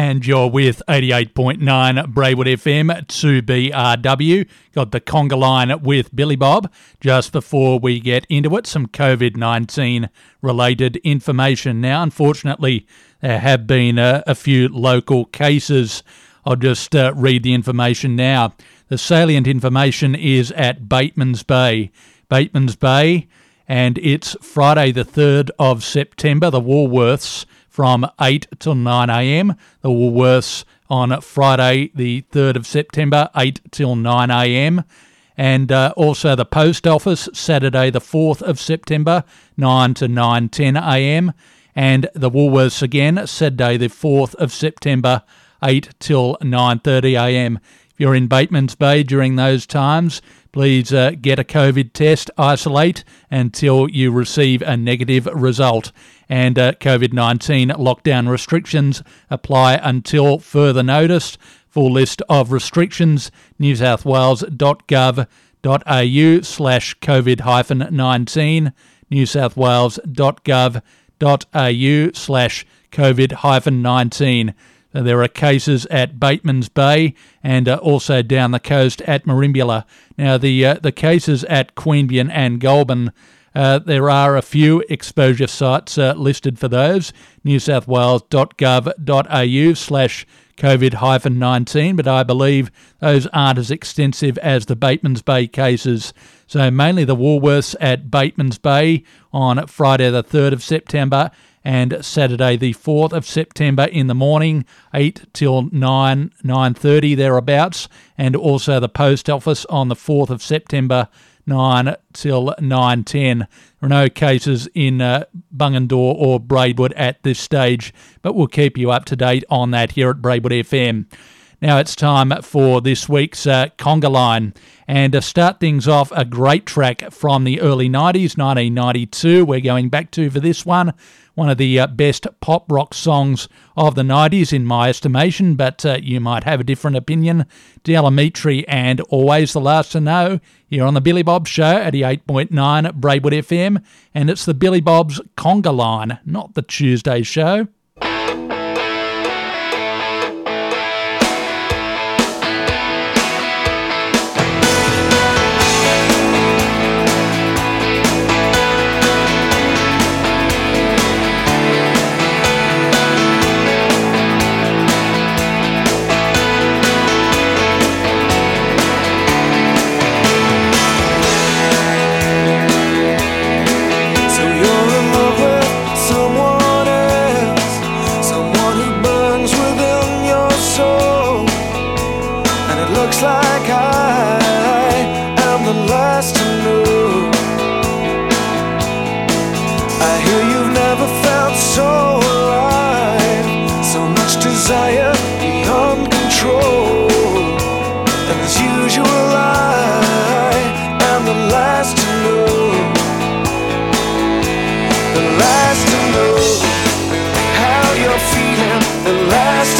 and you're with 88.9 Braidwood FM 2BRW. Got the conga line with Billy Bob. Just before we get into it, some COVID 19 related information. Now, unfortunately, there have been a, a few local cases. I'll just uh, read the information now. The salient information is at Batemans Bay. Batemans Bay, and it's Friday, the 3rd of September. The Woolworths from 8 till 9 a.m. The Woolworths on Friday, the 3rd of September, 8 till 9 a.m. And uh, also the Post Office, Saturday, the 4th of September, 9 to 9.10 a.m. And the Woolworths again, Saturday, the 4th of September, 8 till 9.30 a.m. If you're in Batemans Bay during those times, please uh, get a COVID test, isolate until you receive a negative result and uh, COVID 19 lockdown restrictions apply until further notice. Full list of restrictions newsouthwales.gov.au slash COVID 19, newsouthwales.gov.au slash COVID 19. There are cases at Batemans Bay and uh, also down the coast at Merimbula. Now, the uh, the cases at Queanbeyan and Goulburn uh, there are a few exposure sites uh, listed for those, newsouthwales.gov.au slash COVID-19, but I believe those aren't as extensive as the Batemans Bay cases. So mainly the Woolworths at Batemans Bay on Friday the 3rd of September and Saturday the 4th of September in the morning, 8 till 9, 9.30 thereabouts, and also the post office on the 4th of September 9 till 9.10. There are no cases in uh, Bungendore or Braidwood at this stage, but we'll keep you up to date on that here at Braidwood FM. Now it's time for this week's uh, conga line. And to start things off, a great track from the early 90s, 1992, we're going back to for this one one of the uh, best pop rock songs of the 90s, in my estimation, but uh, you might have a different opinion. Del Amitri and Always the Last to Know here on the Billy Bob Show at 88.9 Braidwood FM, and it's the Billy Bob's Conga Line, not the Tuesday show. the last to know how you're feeling, the last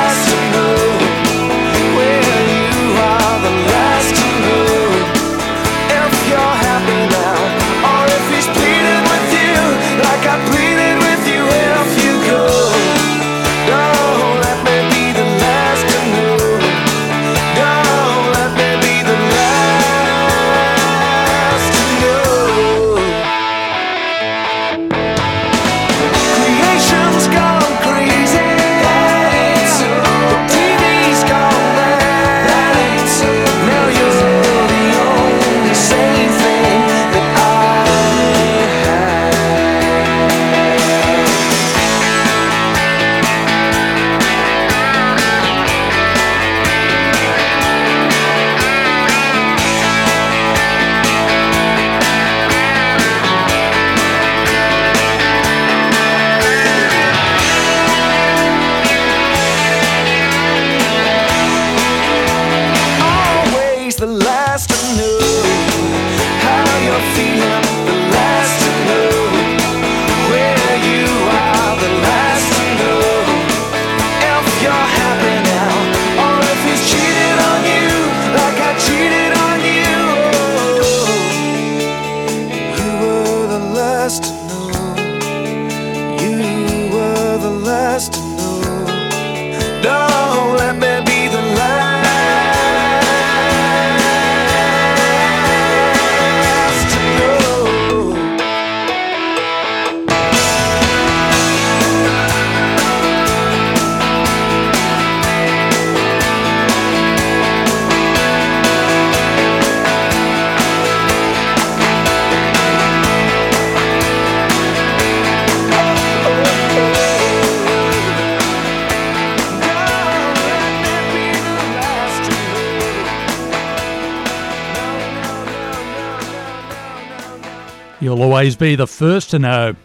always be the first to know.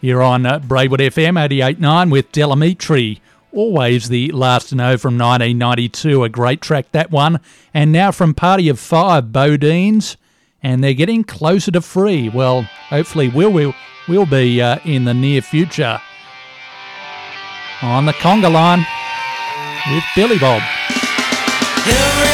You're on uh, Braidwood FM 88.9 with Del Amitri. Always the last to know from 1992. A great track, that one. And now from Party of Five, BoDeans. And they're getting closer to free. Well, hopefully we'll, we'll, we'll be uh, in the near future. On the conga line with Billy Bob. Araluen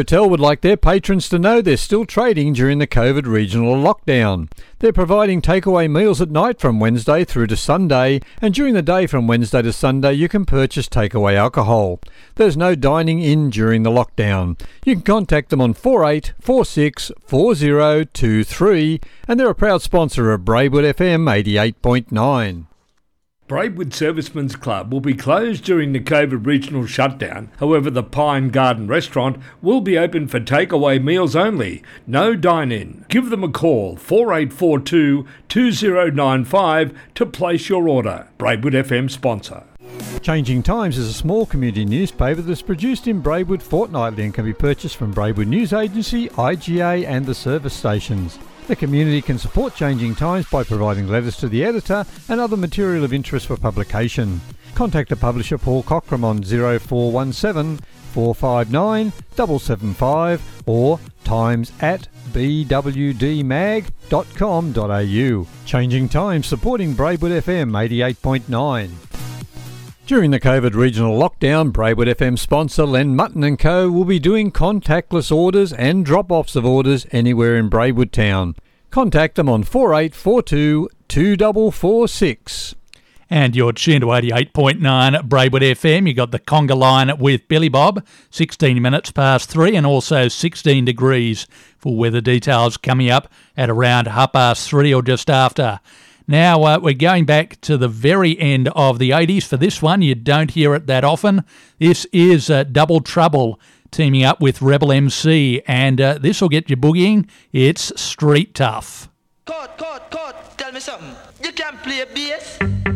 The hotel would like their patrons to know they're still trading during the COVID regional lockdown. They're providing takeaway meals at night from Wednesday through to Sunday, and during the day from Wednesday to Sunday you can purchase takeaway alcohol. There's no dining in during the lockdown. You can contact them on 4846 4023, and they're a proud sponsor of Braidwood FM 88.9. Braidwood Servicemen's Club will be closed during the COVID regional shutdown. However, the Pine Garden restaurant will be open for takeaway meals only, no dine in. Give them a call 4842 2095 to place your order. Braidwood FM sponsor. Changing Times is a small community newspaper that's produced in Braidwood fortnightly and can be purchased from Braidwood News Agency, IGA, and the service stations. The community can support Changing Times by providing letters to the editor and other material of interest for publication. Contact the publisher Paul Cockram on 0417 459 775 or times at bwdmag.com.au. Changing Times supporting Braidwood FM 88.9. During the COVID regional lockdown, Braidwood FM sponsor Len Mutton & Co will be doing contactless orders and drop-offs of orders anywhere in Braidwood town. Contact them on 4842 2446. And you're tuned to 88.9 Braidwood FM. You got the conga line with Billy Bob, 16 minutes past three, and also 16 degrees for weather details coming up at around half past three or just after. Now, uh, we're going back to the very end of the 80s for this one. You don't hear it that often. This is uh, Double Trouble teaming up with Rebel MC, and uh, this will get you boogieing. It's Street Tuff. Tell me something. You can play bass?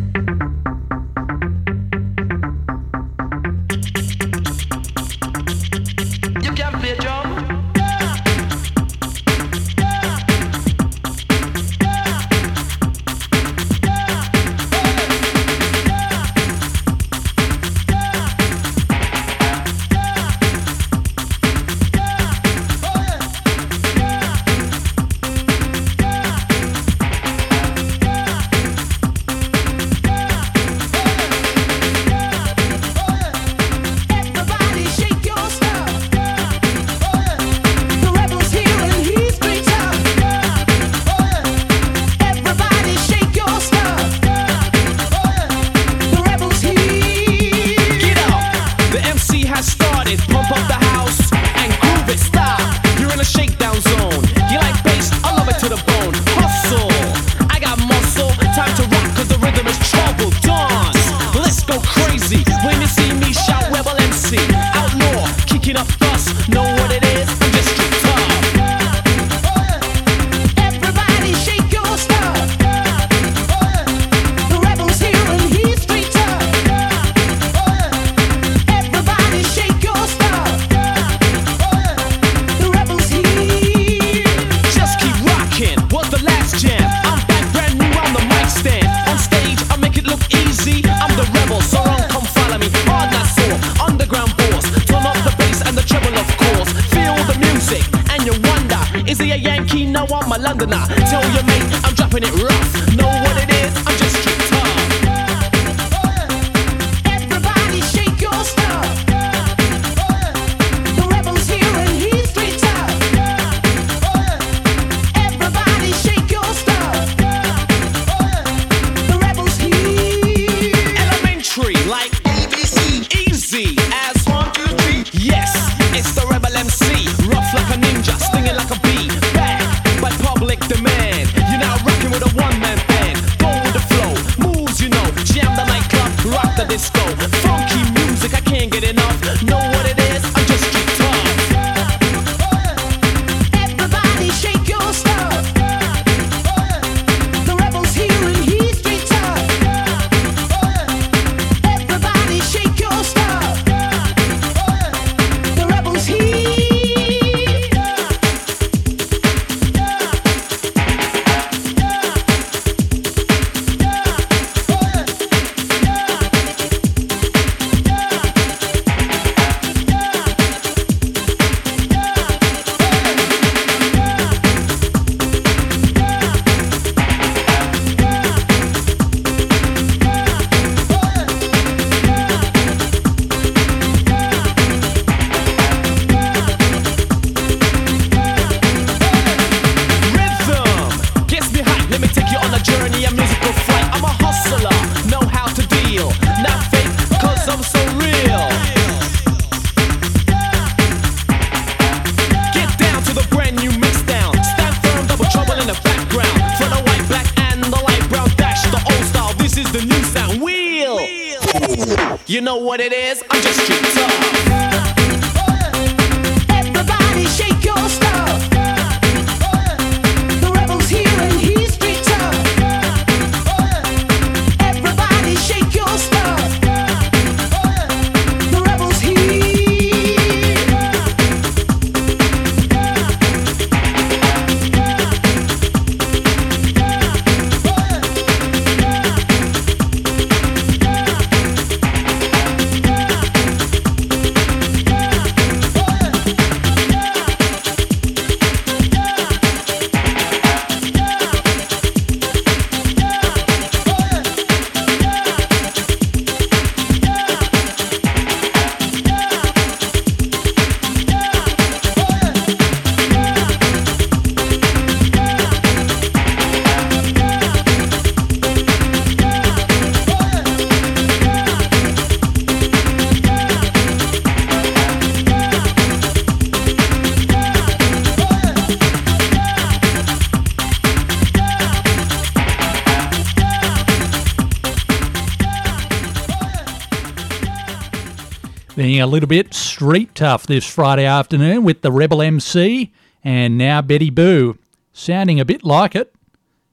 a little bit street tough this Friday afternoon with the Rebel MC and now Betty Boo. Sounding a bit like it.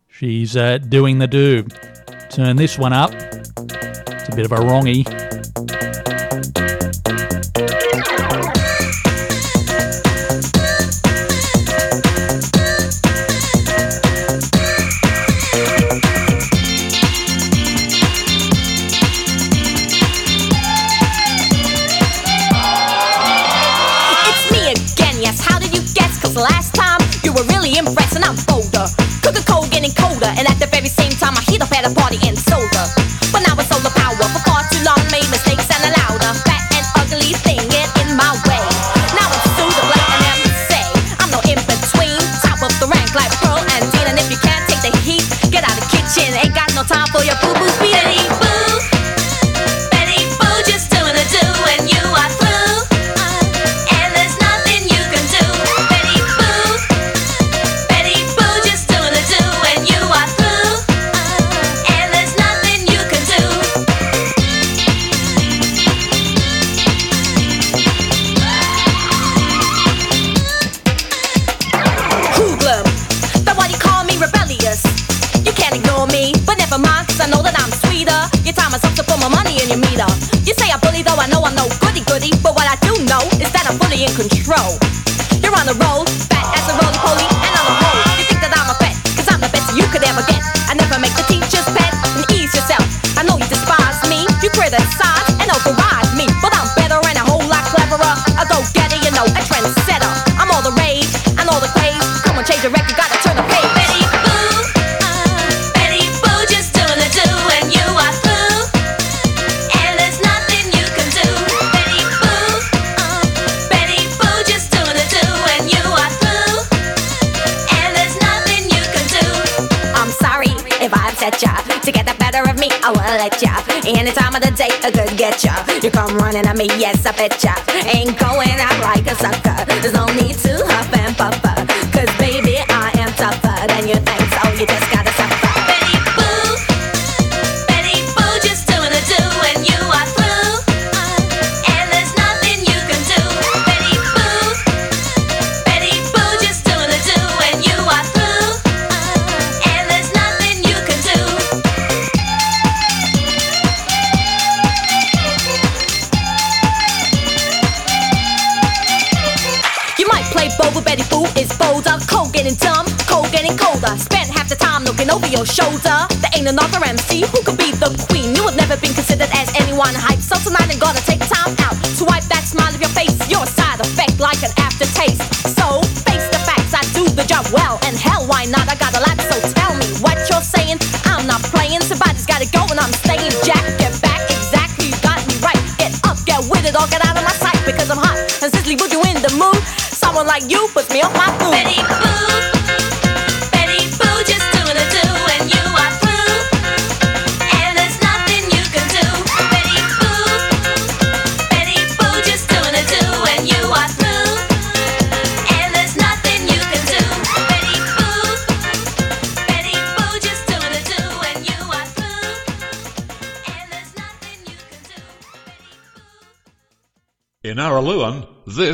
She's uh, doing the do. Turn this one up. It's a bit of a wrongy.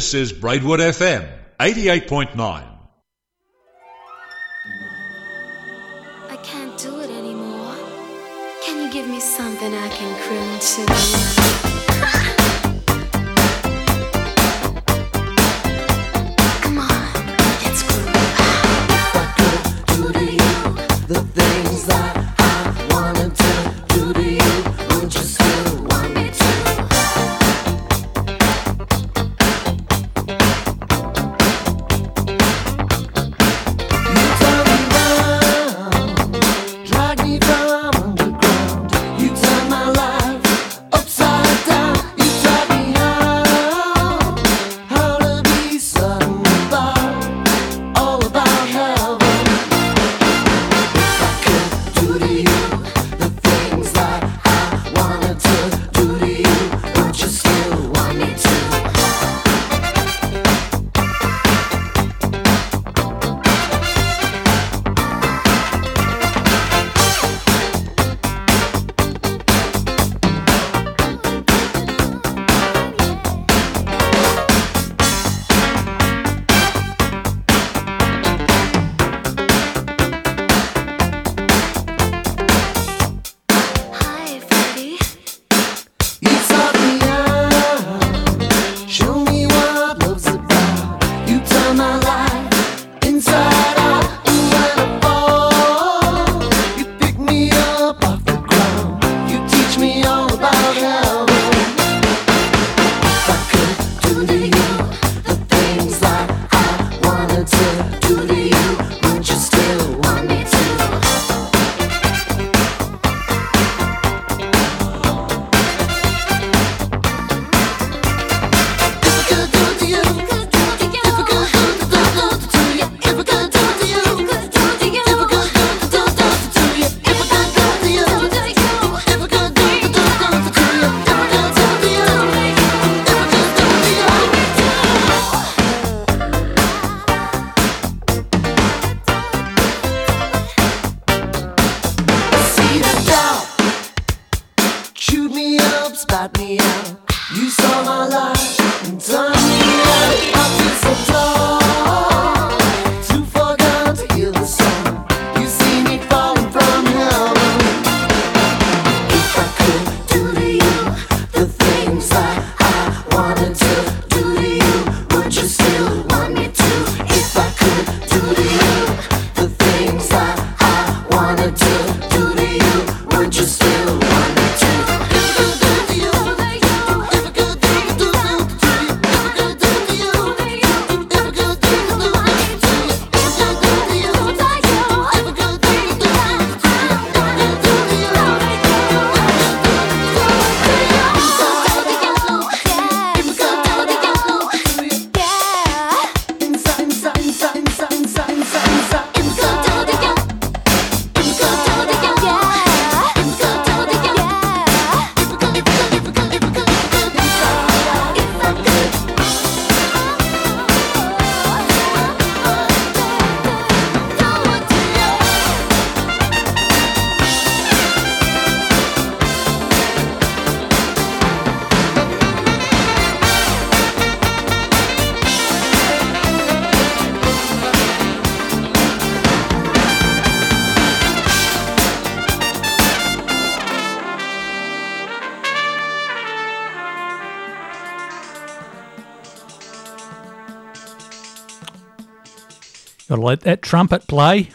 This is Braidwood FM 88.9. Got to let that trumpet play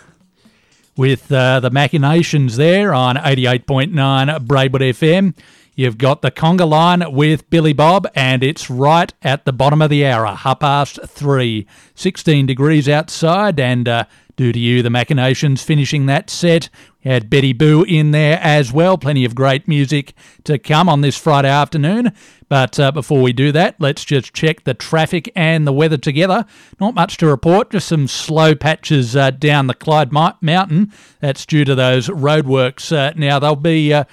with uh, the machinations there on 88.9 Braidwood FM. You've got the conga line with Billy Bob, and it's right at the bottom of the hour, half past three. 16 degrees outside, and uh, due to you, the machinations finishing that set. Had Betty Boo in there as well. Plenty of great music to come on this Friday afternoon. But uh, before we do that, let's just check the traffic and the weather together. Not much to report, just some slow patches uh, down the Clyde Mountain. That's due to those roadworks. Uh, now, they'll be. Uh,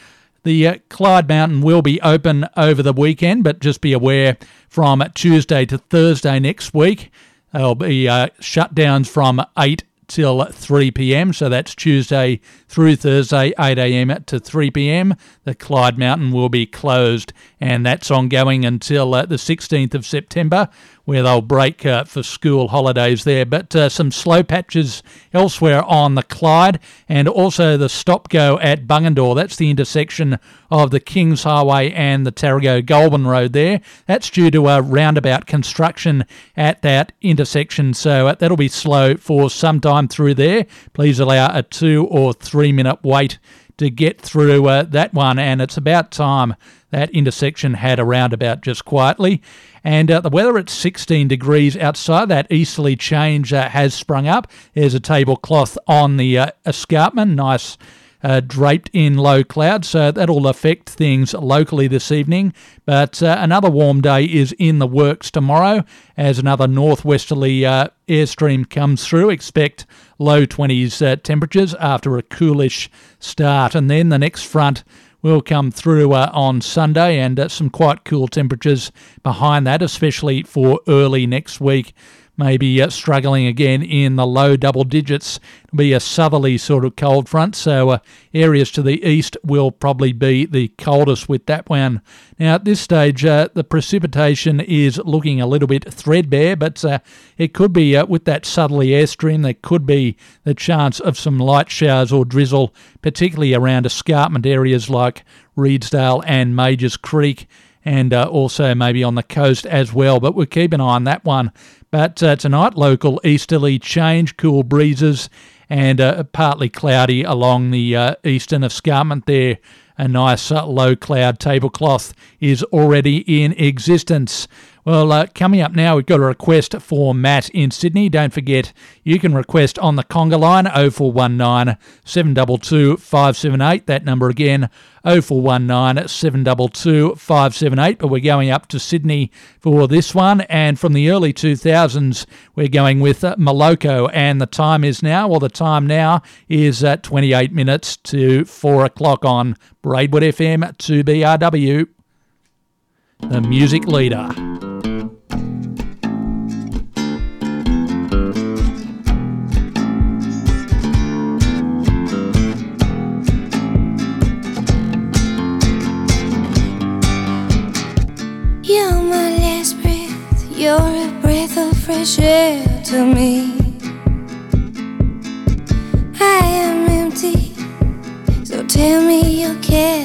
the uh, Clyde Mountain will be open over the weekend, but just be aware from Tuesday to Thursday next week, there'll be uh, shutdowns from 8 till 3 pm. So that's Tuesday through Thursday, 8 am to 3 pm. The Clyde Mountain will be closed, and that's ongoing until uh, the 16th of September where they'll break uh, for school holidays there. But uh, some slow patches elsewhere on the Clyde and also the stop go at Bungendore. That's the intersection of the Kings Highway and the Tarago Goulburn Road there. That's due to a roundabout construction at that intersection, so uh, that'll be slow for some time through there. Please allow a two or three minute wait to get through uh, that one, and it's about time that intersection had a roundabout just quietly. And uh, the weather at 16 degrees outside, that easterly change uh, has sprung up. There's a tablecloth on the uh, escarpment, nice uh, draped in low cloud, so that'll affect things locally this evening. But uh, another warm day is in the works tomorrow as another northwesterly uh, airstream comes through. Expect low 20s uh, temperatures after a coolish start, and then the next front will come through uh, on Sunday and uh, some quite cool temperatures behind that, especially for early next week. Maybe uh, struggling again in the low double digits. It'll be a southerly sort of cold front, so uh, areas to the east will probably be the coldest with that one. Now, at this stage, uh, the precipitation is looking a little bit threadbare, but uh, it could be uh, with that southerly airstream, there could be the chance of some light showers or drizzle, particularly around escarpment areas like Reidsdale and Majors Creek and uh, also maybe on the coast as well. But we'll keep an eye on that one. But uh, tonight, local easterly change, cool breezes, and uh, partly cloudy along the uh, eastern escarpment there. A nice uh, low cloud tablecloth is already in existence. Well, uh, coming up now, we've got a request for Matt in Sydney. Don't forget, you can request on the conga line 0419 722 578. That number again, 0419 722 578. But we're going up to Sydney for this one. And from the early 2000s, we're going with uh, Moloko. And the time is now, well, the time now is uh, 28 minutes to 4 o'clock on Braidwood FM 2BRW. The music leader. To me. I am empty, so tell me you care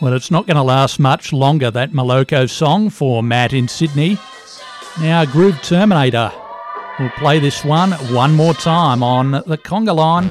Well, it's not going to last much longer, that Moloko song for Matt in Sydney. Now, Groove Terminator. We'll play this one one more time on the conga line.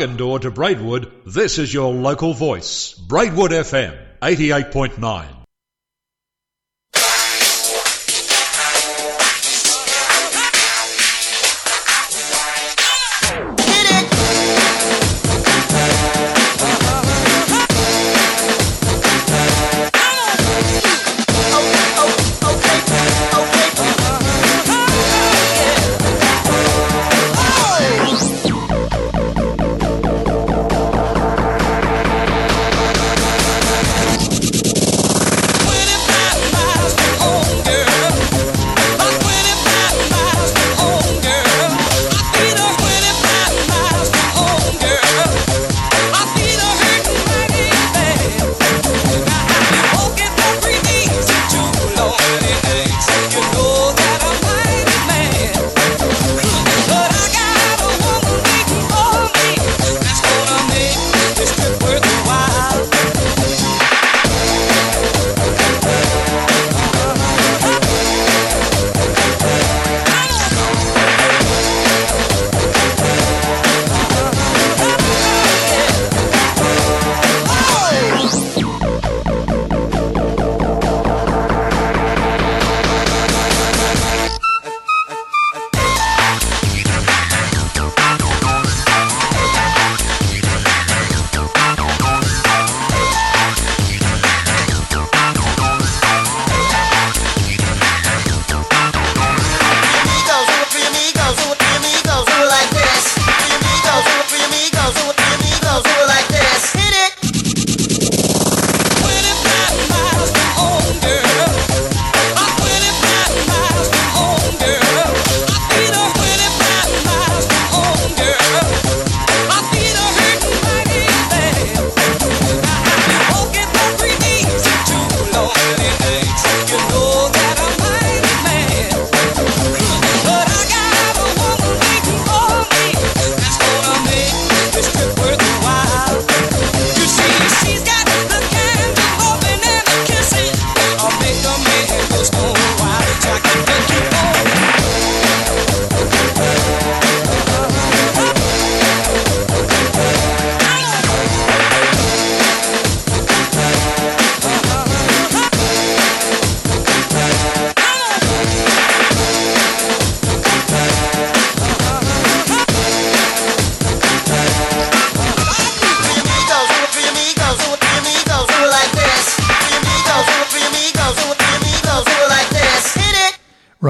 Bungendore to Braidwood, this is your local voice. Braidwood FM, 88.9.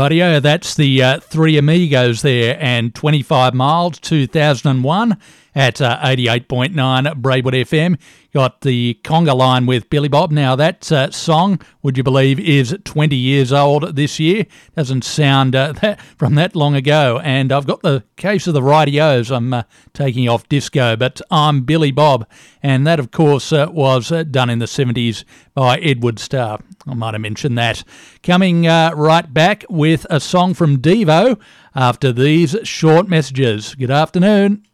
Radio, that's the uh, Three Amigos there, and 25 Miles 2001 at uh, 88.9 Braidwood FM. Got the conga line with Billy Bob. Now, that uh, song, would you believe, is 20 years old this year. Doesn't sound uh, that, from that long ago. And I've got the case of the radios I'm uh, taking off disco, but I'm Billy Bob. And that, of course, uh, was uh, done in the 70s by Edwin Starr. I might have mentioned that. Coming uh, right back with a song from Devo after these short messages. Good afternoon.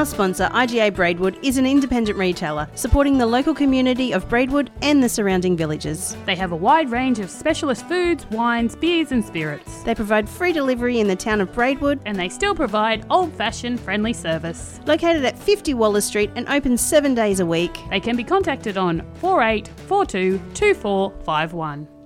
Our sponsor, IGA Braidwood, is an independent retailer supporting the local community of Braidwood and the surrounding villages. They have a wide range of specialist foods, wines, beers, and spirits. They provide free delivery in the town of Braidwood and they still provide old fashioned friendly service. Located at 50 Wallace Street and open seven days a week. They can be contacted on 4842 2451.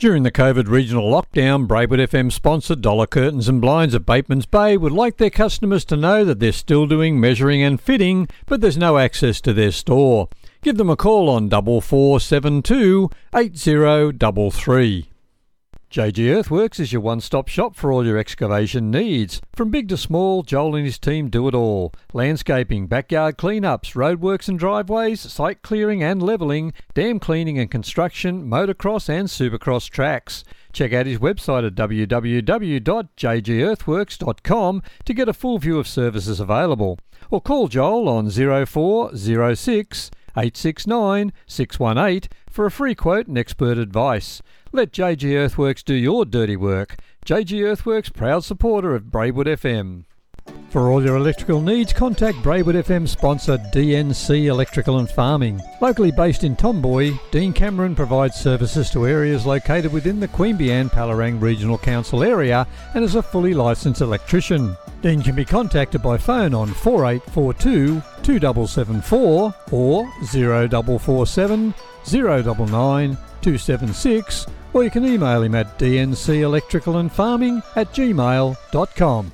During the COVID regional lockdown, Braidwood FM sponsored Dollar Curtains and Blinds at Bateman's Bay would like their customers to know that they're still doing measuring and fitting, but there's no access to their store. Give them a call on 4472 8033. JG Earthworks is your one stop shop for all your excavation needs. From big to small, Joel and his team do it all landscaping, backyard cleanups, roadworks and driveways, site clearing and levelling, dam cleaning and construction, motocross and supercross tracks. Check out his website at www.jgearthworks.com to get a full view of services available. Or call Joel on 0406 869 618 for a free quote and expert advice. Let JG Earthworks do your dirty work. JG Earthworks, proud supporter of Braidwood FM. For all your electrical needs, contact Braidwood FM sponsor DNC Electrical and Farming. Locally based in Tomboye, Dean Cameron provides services to areas located within the Queanbeyan Palerang Regional Council area and is a fully licensed electrician. Dean can be contacted by phone on 4842 2774 or 0447 099 276 or you can email him at dncelectricalandfarming at gmail.com.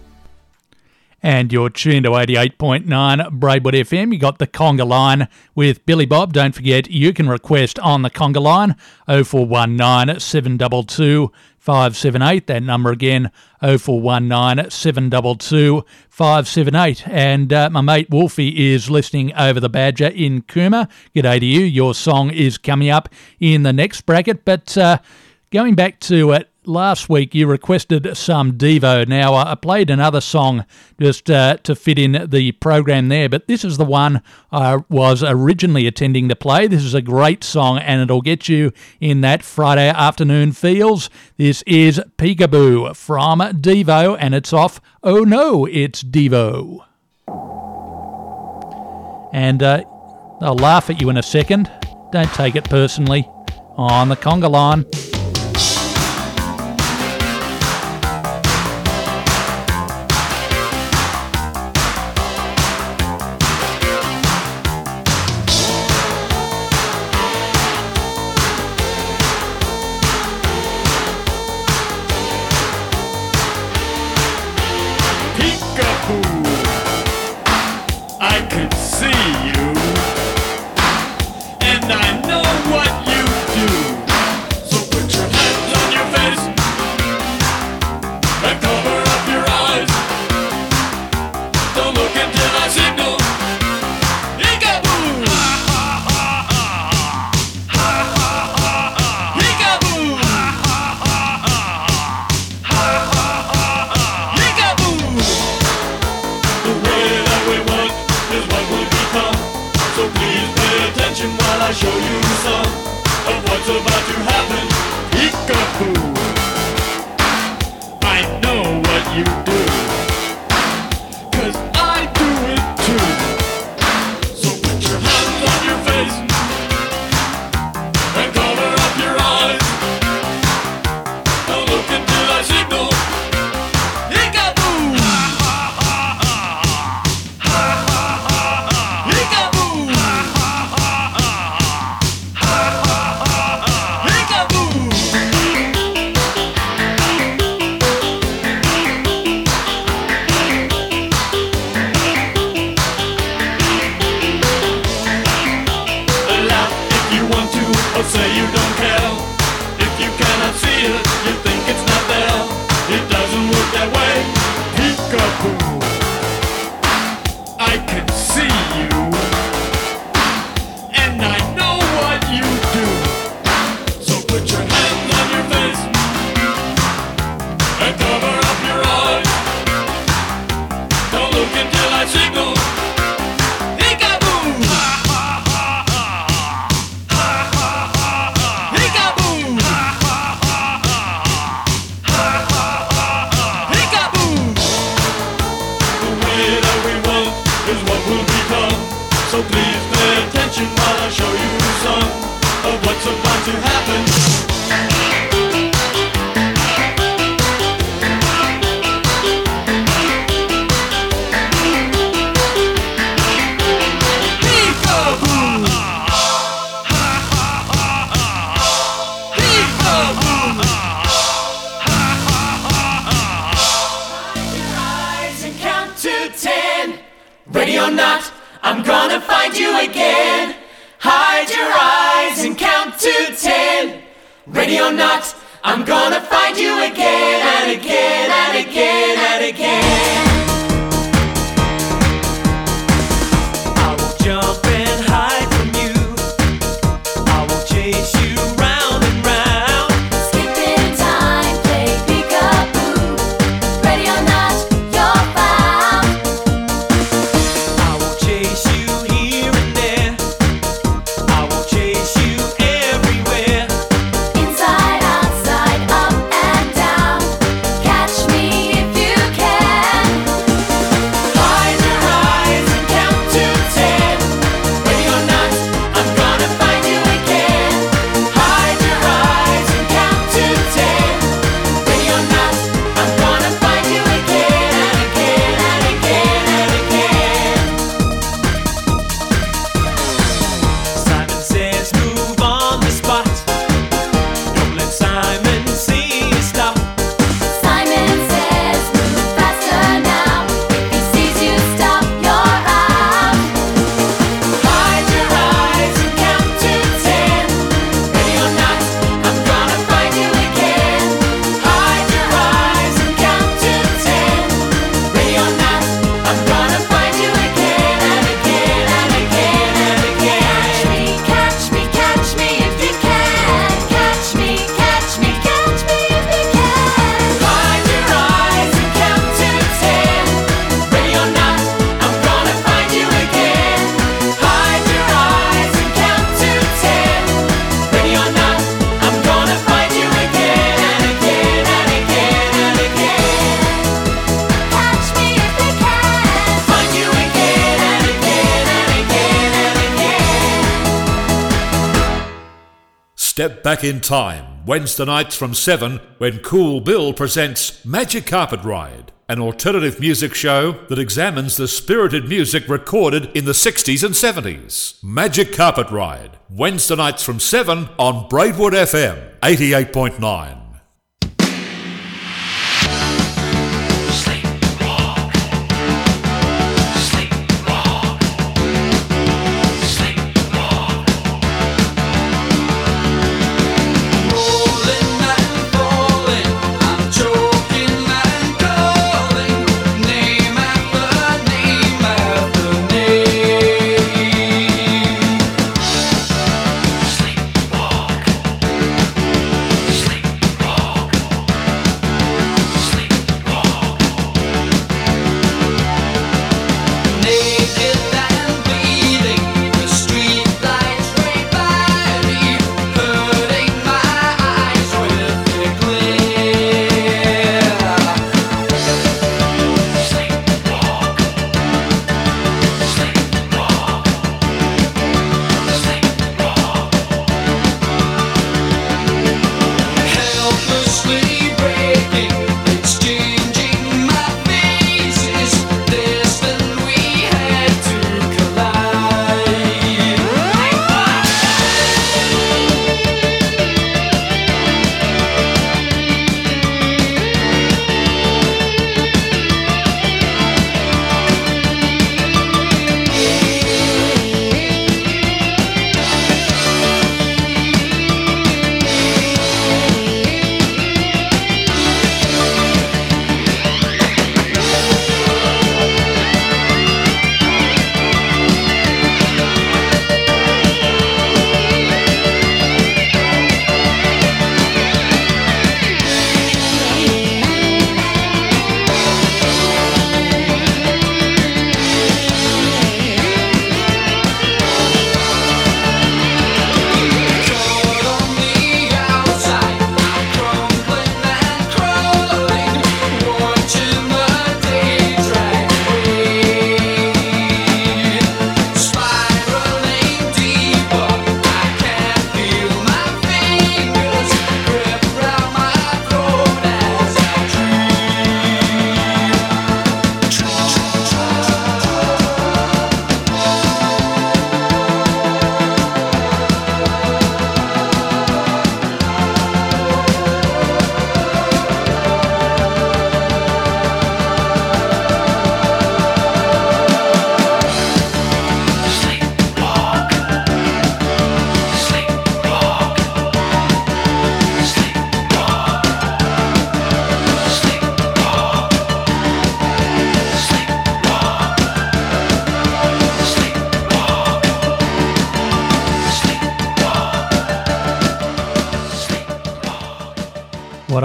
And you're tuned to 88.9 Braidwood FM. You got the conga line with Billy Bob. Don't forget, you can request on the conga line 0419 722 578. That number again 0419 722 578. And uh, my mate Wolfie is listening over the Badger in Cooma. G'day to you. Your song is coming up in the next bracket. But uh, going back to it, last week you requested some Devo. Now, I played another song just uh, to fit in the program there, but this is the one I was originally attending to play. This is a great song and it'll get you in that Friday afternoon feels. This is Peekaboo from Devo and it's off Oh No, It's Devo. And uh, I'll laugh at you in a second. Don't take it personally. On the conga line. in time, Wednesday nights from 7, when Cool Bill presents Magic Carpet Ride, an alternative music show that examines the spirited music recorded in the 60s and 70s. Magic Carpet Ride, Wednesday nights from 7 on Braidwood FM 88.9.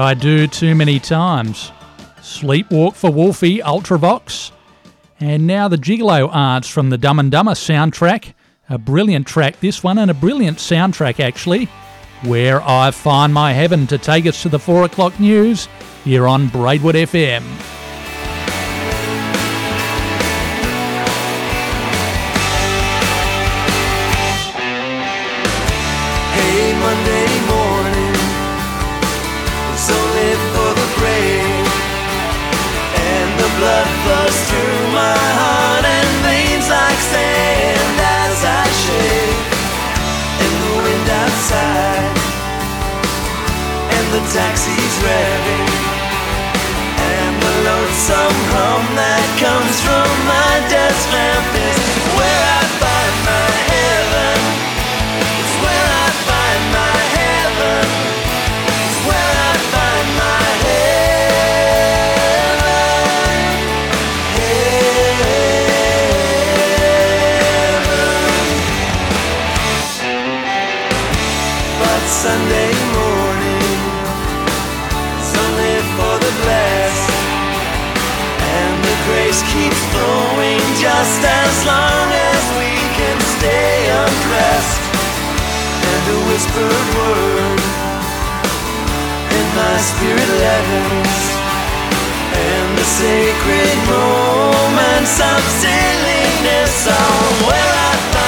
I Do Too Many Times, Sleepwalk for Wolfie, Ultravox, and now the Gigolo Aunts from the Dumb and Dumber soundtrack. A brilliant track, this one, and a brilliant soundtrack actually. Where I Find My Heaven to take us to the 4 o'clock news here on Braidwood FM. The taxi's revving, and the lonesome hum that comes from my desk lamp is where I grace keeps flowing just as long as we can stay undressed and a whispered word and my spirit levels. And the sacred moments of silliness are where I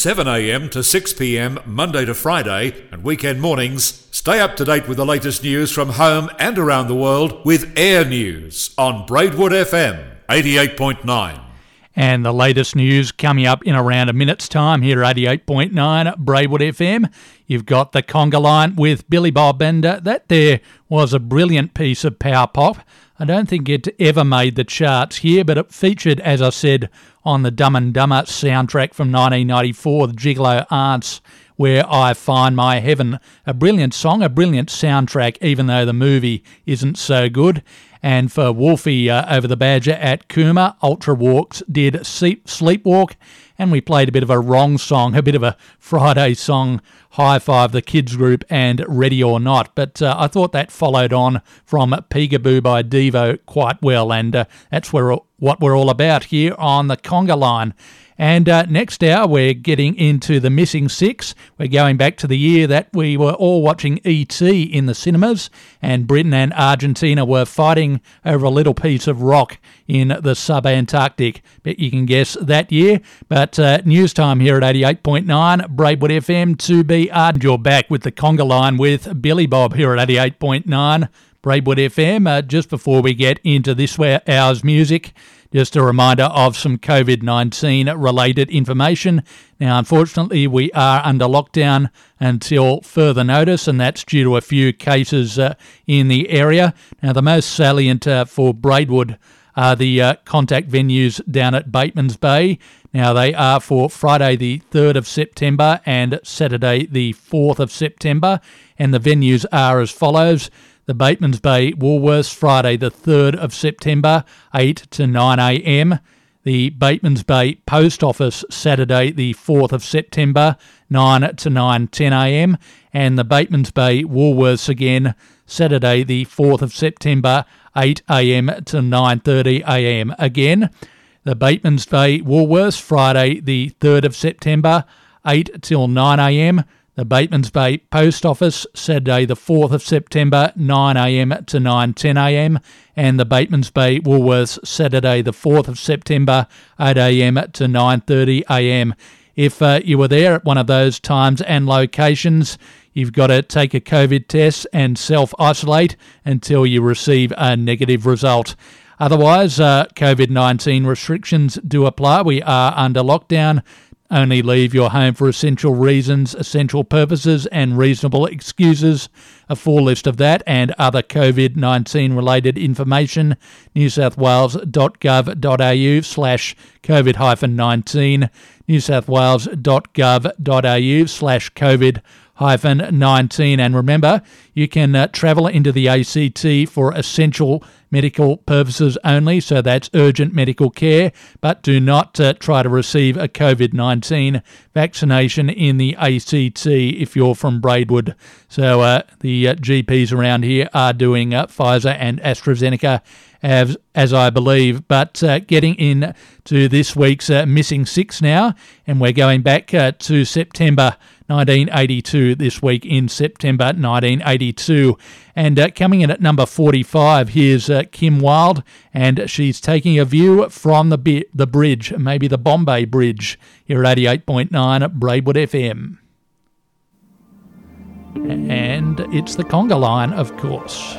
7am to 6pm, Monday to Friday, and weekend mornings, stay up to date with the latest news from home and around the world with Air News on Braidwood FM 88.9. And the latest news coming up in around a minute's time here at 88.9 Braidwood FM. You've got the conga line with Billy Bob, uh, that there was a brilliant piece of power pop. I don't think it ever made the charts here, but it featured, as I said, on the Dumb and Dumber soundtrack from 1994, the Gigolo Aunts, Where I Find My Heaven. A brilliant song, a brilliant soundtrack, even though the movie isn't so good. And for Wolfie uh, over the Badger at Cooma, Ultravox did Sleep, Sleepwalk, and we played a bit of a wrong song, a bit of a Friday song, Hi-5 the Kids Group and Ready or Not. But uh, I thought that followed on from Peekaboo by Devo quite well, and uh, that's where what we're all about here on the Conga line. And uh, next hour, we're getting into the missing six. We're going back to the year that we were all watching E.T. in the cinemas, and Britain and Argentina were fighting over a little piece of rock in the sub-Antarctic. Bet you can guess that year. But uh, news time here at 88.9 Braidwood FM 2BR. You're back with the conga line with Billy Bob here at 88.9 Braidwood FM. Uh, just before we get into this hour's music, just a reminder of some COVID 19 related information. Now, unfortunately, we are under lockdown until further notice, and that's due to a few cases uh, in the area. Now, the most salient uh, for Braidwood are the uh, contact venues down at Bateman's Bay. Now, they are for Friday, the 3rd of September, and Saturday, the 4th of September. And the venues are as follows the Bateman's Bay Woolworths, Friday, the 3rd of September, 8 to 9 a.m. The Bateman's Bay Post Office, Saturday, the 4th of September, 9 to 9 10 a.m. And the Bateman's Bay Woolworths again, Saturday, the 4th of September, 8 a.m. to 9:30 a.m. Again, the Bateman's Bay Woolworths, Friday, the 3rd of September, 8 till 9 a.m. The Bateman's Bay Post Office, Saturday, the 4th of September, 9 a.m. to 9:10 a.m. And the Bateman's Bay Woolworths, Saturday, the 4th of September, 8 a.m. to 9:30 a.m. If uh, you were there at one of those times and locations, you've got to take a COVID test and self isolate until you receive a negative result. Otherwise, uh, COVID 19 restrictions do apply. We are under lockdown. Only leave your home for essential reasons, essential purposes, and reasonable excuses. A full list of that and other COVID 19 related information, newsouthwales.gov.au slash COVID 19, newsouthwales.gov.au slash COVID 19. And remember, you can uh, travel into the ACT for essential medical purposes only, so that's urgent medical care, but do not uh, try to receive a COVID 19 vaccination in the ACT if you're from Braidwood. So uh, the uh, GPs around here are doing uh, Pfizer and AstraZeneca. As, as I believe, but uh, getting in to this week's uh, missing six now, and we're going back to September 1982 this week in September 1982. And uh, coming in at number 45, here's uh, Kim Wilde, and she's taking a view from the, bi- the bridge, maybe the Bombay Bridge, here at 88.9 at Braidwood FM. And it's the conga line, of course.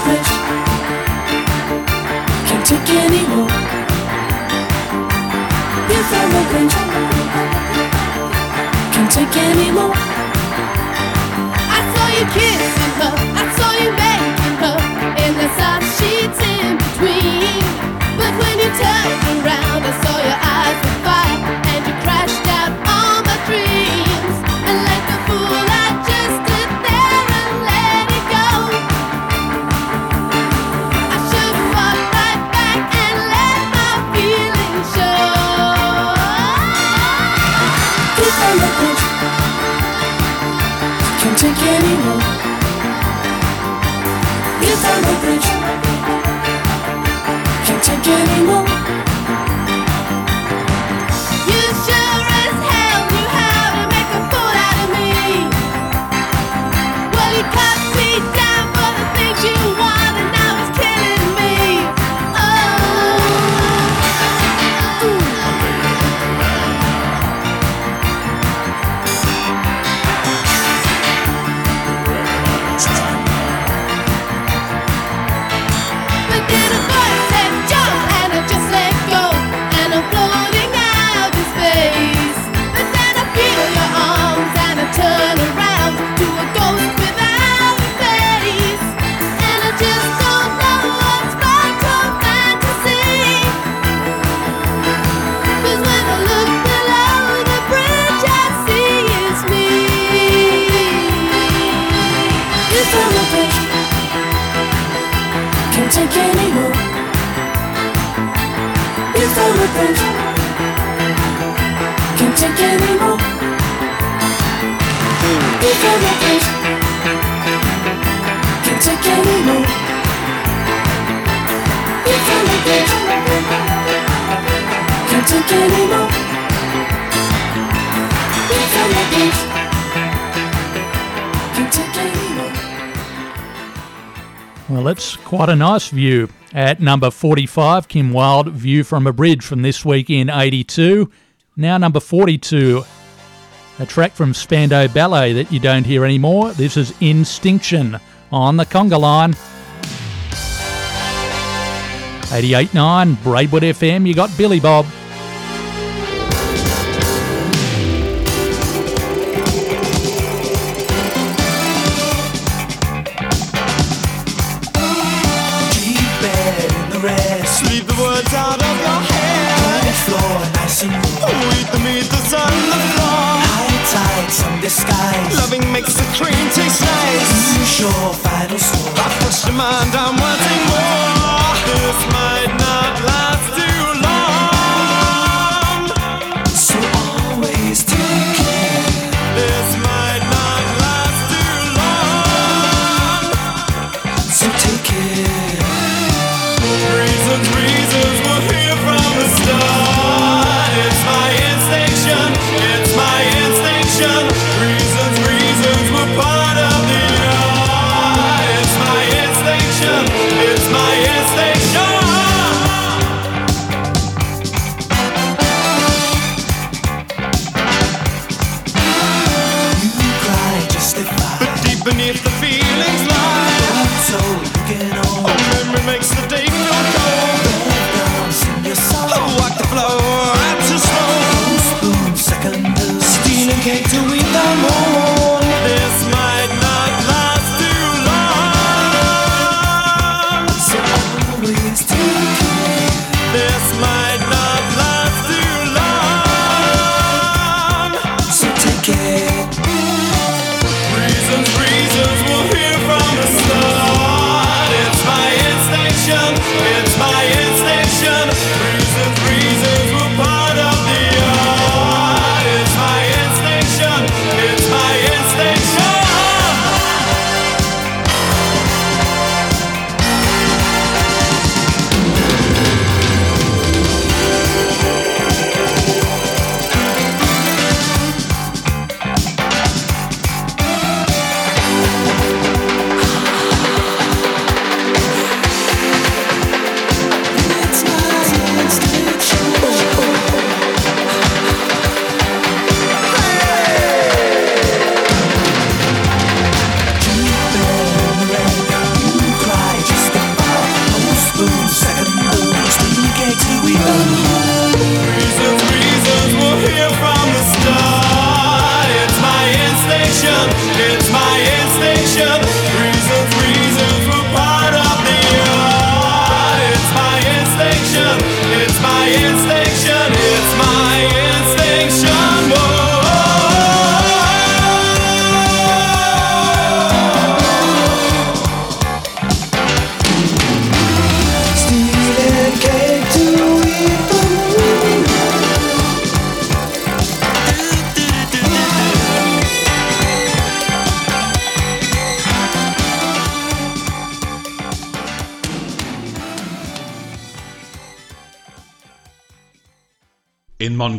You, can't take anymore. If I look at you, can't take anymore. What a nice view. At number 45, Kim Wilde, View from a Bridge from this week in 82. Now, number 42, a track from Spandau Ballet that you don't hear anymore. This is Instinction on the conga line. 88.9 Braidwood FM, you got Billy Bob. disguise. Loving makes the cream taste nice. Sure, final score. I pushed your mind down.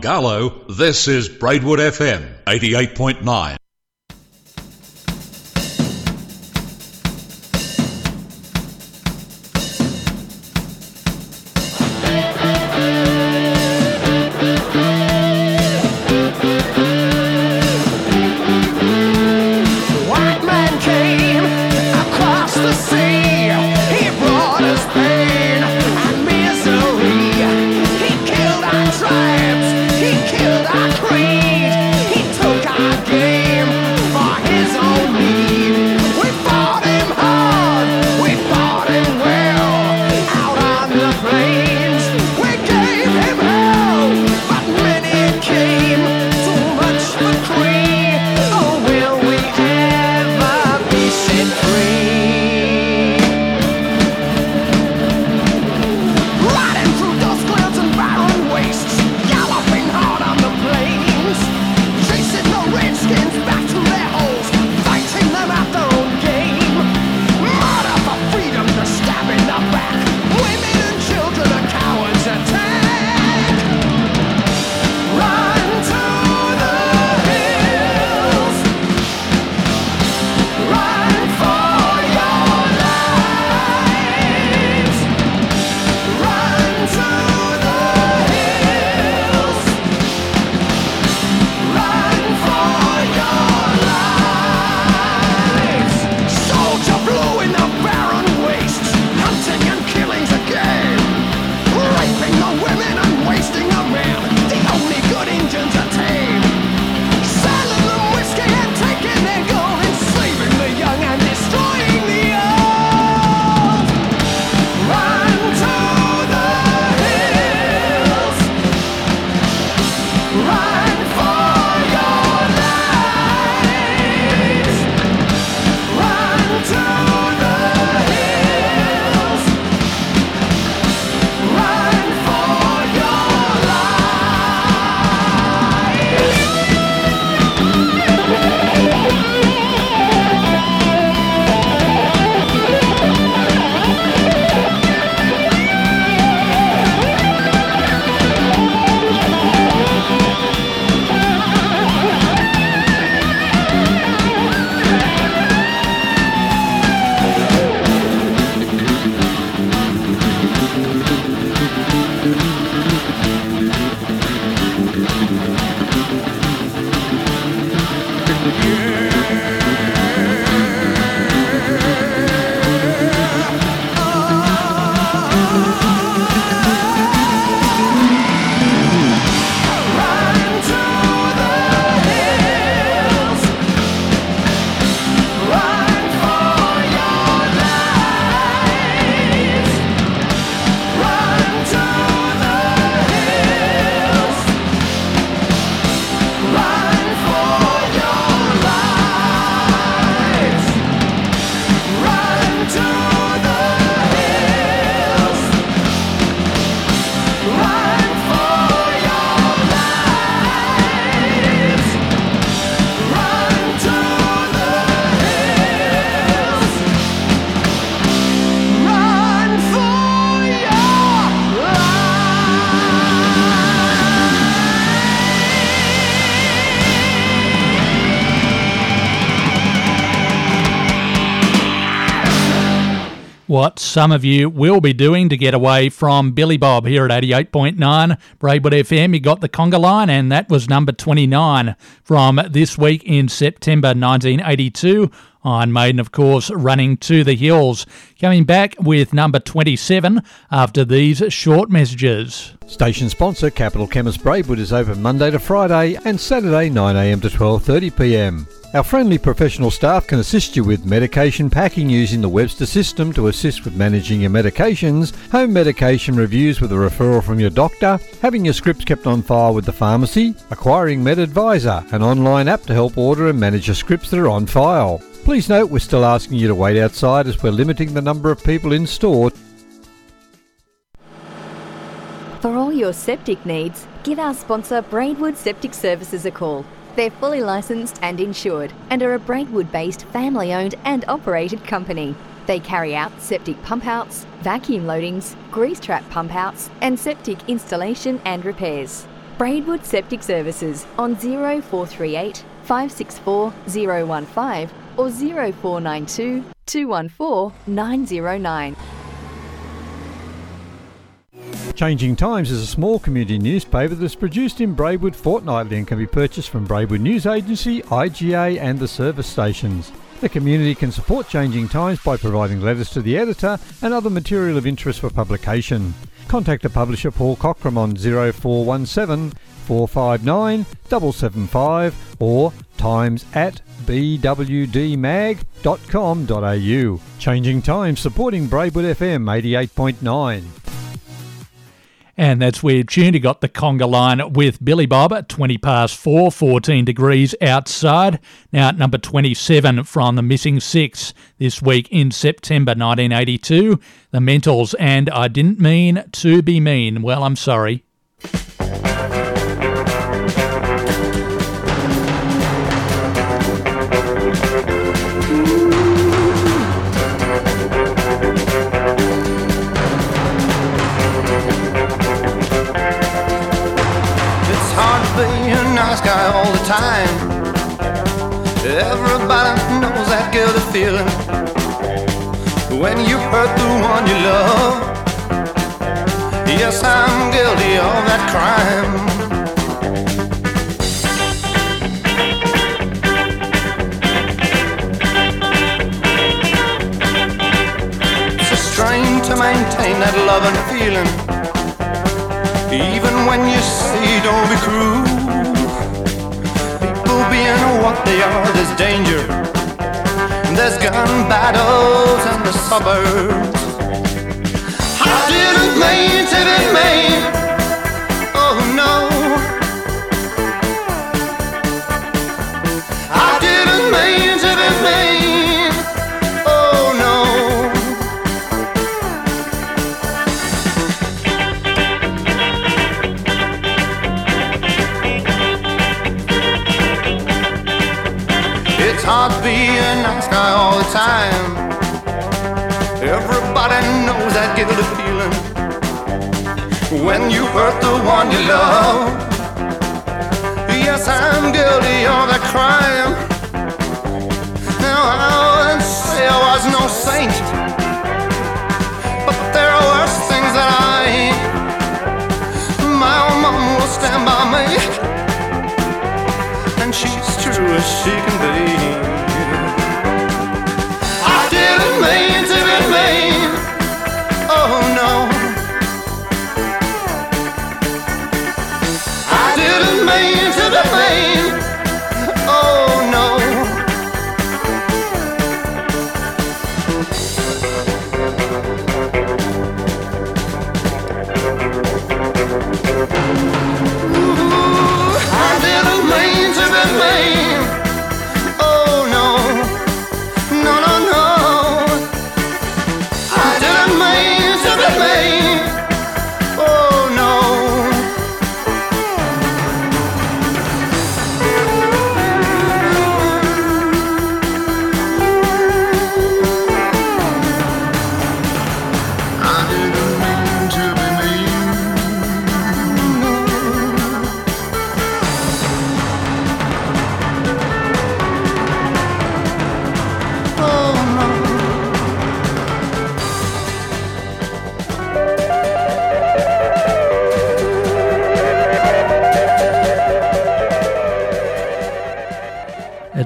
Gallo, this is Braidwood FM 88.9. what some of you will be doing to get away from Billy Bob here at 88.9 Braidwood FM. You got the conga line, and that was number 29 from this week in September 1982. Iron Maiden, of course, running to the hills. Coming back with number 27 after these short messages. Station sponsor Capital Chemist Braidwood is open Monday to Friday and Saturday 9am to 12.30pm. Our friendly professional staff can assist you with medication packing using the Webster system to assist with managing your medications, home medication reviews with a referral from your doctor, having your scripts kept on file with the pharmacy, acquiring MedAdvisor, an online app to help order and manage your scripts that are on file. Please note we're still asking you to wait outside as we're limiting the number of people in store. For all your septic needs, give our sponsor Braidwood Septic Services a call. They're fully licensed and insured and are a Braidwood based family owned and operated company. They carry out septic pump outs, vacuum loadings, grease trap pump outs, and septic installation and repairs. Braidwood Septic Services on 0438 564 015 or 0492 214 909. Changing Times is a small community newspaper that's produced in Braidwood fortnightly and can be purchased from Braidwood News Agency, IGA, and the service stations. The community can support Changing Times by providing letters to the editor and other material of interest for publication. Contact the publisher Paul Cockram on 0417 459 775 or times at bwdmag.com.au. Changing Times supporting Braidwood FM 88.9. And that's where Tuna got the conga line with Billy Bob at 20 past 4, 14 degrees outside. Now at number 27 from the Missing Six this week in September 1982, The Mentals. And I didn't mean to be mean. Well, I'm sorry. Feeling when you hurt the one you love. Yes, I'm guilty of that crime. It's a strain to maintain that love and feeling. Even when you say don't be cruel, people being what they are, there's danger. There's gun battles in the suburbs. I didn't mean to be mean. Oh no. I didn't mean mean. It's hard being nice guy all the time. Everybody knows that guilty feeling when you hurt the one you love. Yes, I'm guilty of that crime. Now I wouldn't say I was no saint, but there are worse things that I ain't. My mom will stand by me, and she's true as she can be. main to the main. Oh.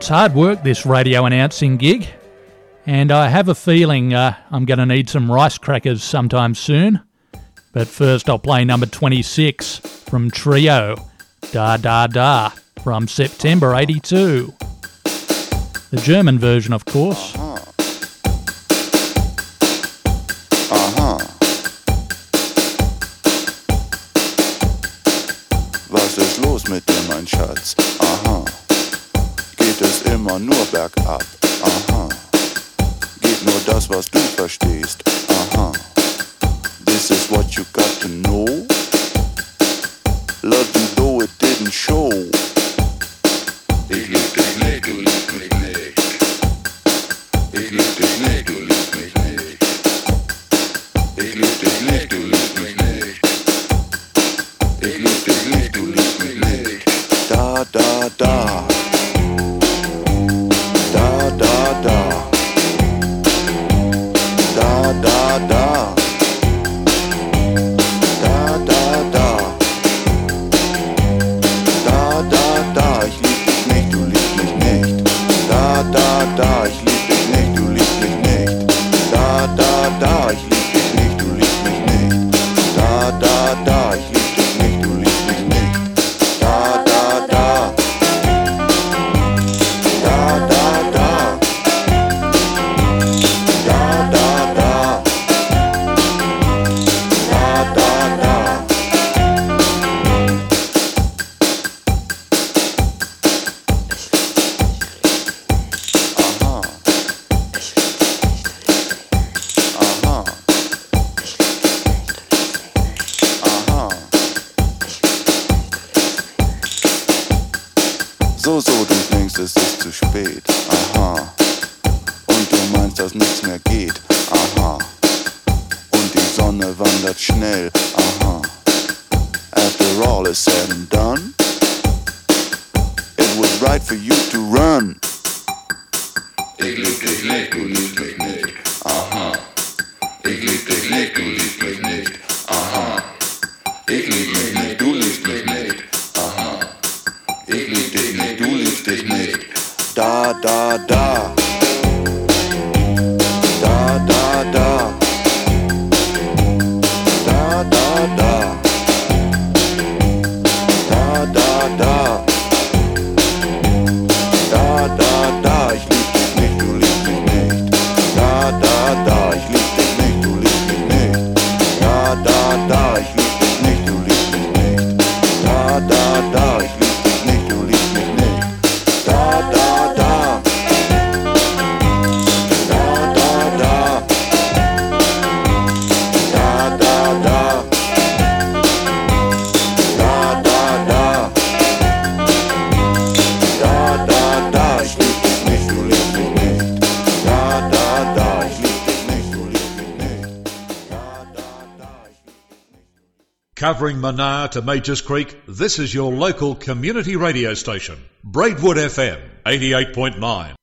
It's hard work, this radio announcing gig, and I have a feeling uh, I'm going to need some rice crackers sometime soon. But first, I'll play number 26 from Trio, Da Da Da, from September 82. The German version, of course. nicht, du liebst mich nicht. Aha. Ich lieb mich nicht, du liebst mich nicht. Aha. Ich lieb dich nicht, du liebst dich nicht. Da, da, da. Manar to Majors Creek, this is your local community radio station, Braidwood FM 88.9.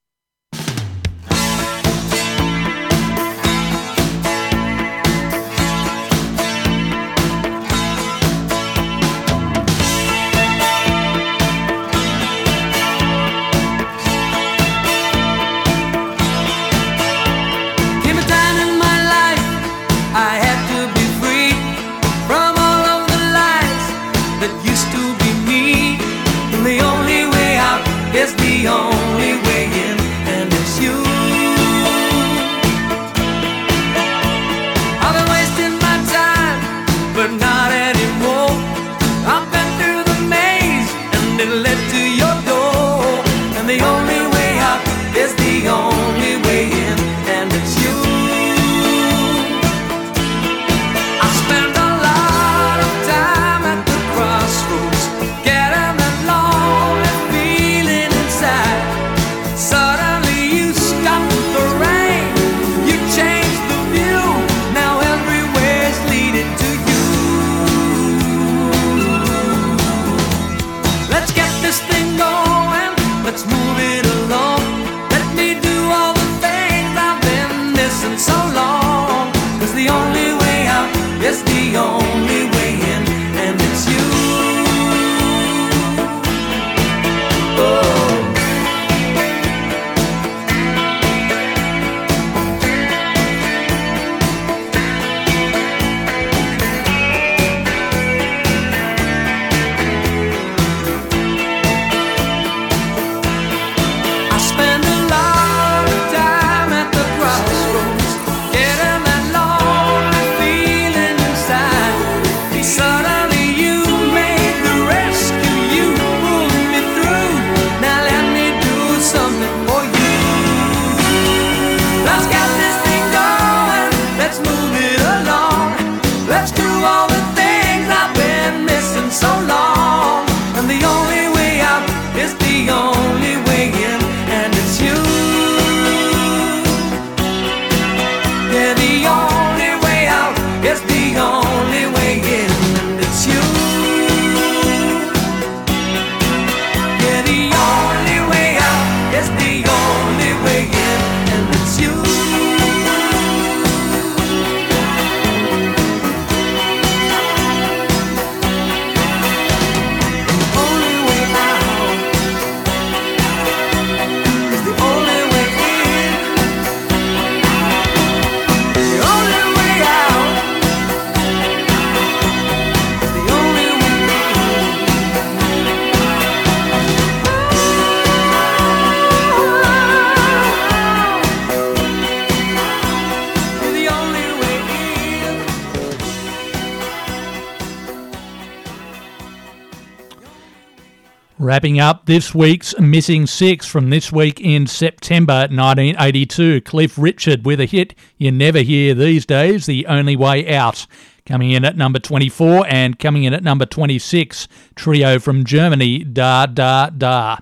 Wrapping up this week's Missing Six from this week in September 1982, Cliff Richard with a hit you never hear these days, The Only Way Out. Coming in at number 24 and coming in at number 26, trio from Germany, Da Da Da.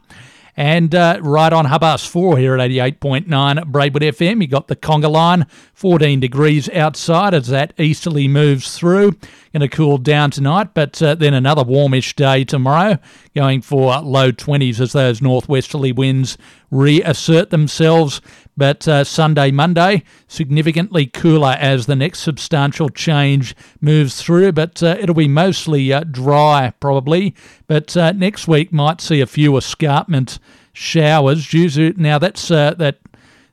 And uh, right on Hubus 4 here at 88.9 Braidwood FM, you got the conga line, 14 degrees outside as that easterly moves through. Going to cool down tonight, but uh, then another warmish day tomorrow, going for low 20s as those northwesterly winds reassert themselves. But uh, Sunday, Monday, significantly cooler as the next substantial change moves through. But uh, it'll be mostly uh, dry, probably. But uh, next week might see a few escarpment showers. Now that's uh, that.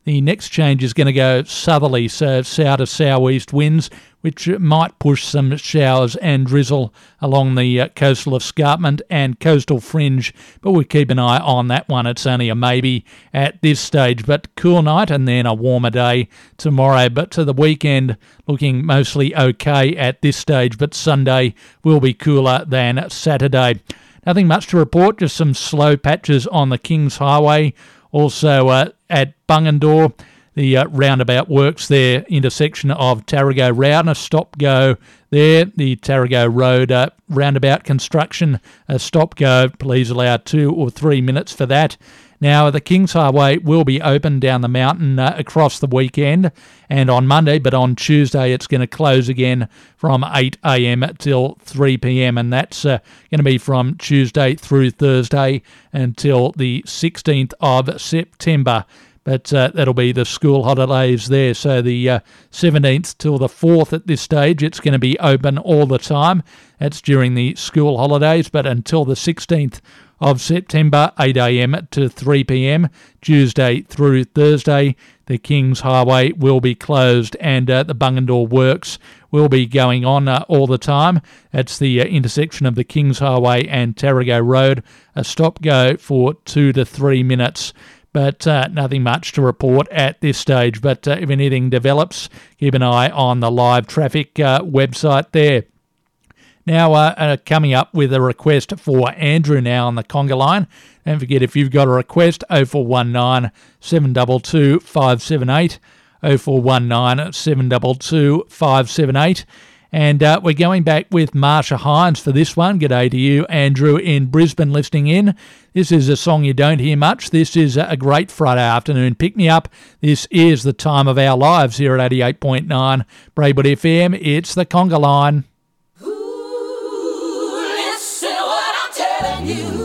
The next change is going to go southerly, so south to southeast winds, which might push some showers and drizzle along the uh, coastal escarpment and coastal fringe. But we'll keep an eye on that one. It's only a maybe at this stage, but cool night and then a warmer day tomorrow. But to the weekend, looking mostly okay at this stage, but Sunday will be cooler than Saturday. Nothing much to report, just some slow patches on the Kings Highway. Also uh, at Bungendore, the uh, roundabout works there, intersection of Tarago Road, a stop go there. The Tarago Road uh, roundabout construction, a stop go. Please allow two or three minutes for that. Now, the Kings Highway will be open down the mountain uh, across the weekend and on Monday, but on Tuesday it's going to close again from 8 a.m. till 3 p.m. And that's uh, going to be from Tuesday through Thursday until the 16th of September. But uh, that'll be the school holidays there. So the uh, 17th till the 4th at this stage, it's going to be open all the time. That's during the school holidays. But until the 16th of September, 8am to 3pm, Tuesday through Thursday. The Kings Highway will be closed and uh, the Bungendore Works will be going on uh, all the time. That's the uh, intersection of the Kings Highway and Tarago Road. A stop go for two to three minutes but uh, nothing much to report at this stage. But uh, if anything develops, keep an eye on the live traffic uh, website there. Now, uh, uh, coming up with a request for Andrew now on the conga line. Don't forget if you've got a request, 0419 722 578. 0419 722 578. And uh, we're going back with Marcia Hines for this one. G'day to you, Andrew, in Brisbane, listening in. This is a song you don't hear much. This is a great Friday afternoon pick me up. This is the time of our lives here at 88.9 Braidwood FM. It's the conga line. Listen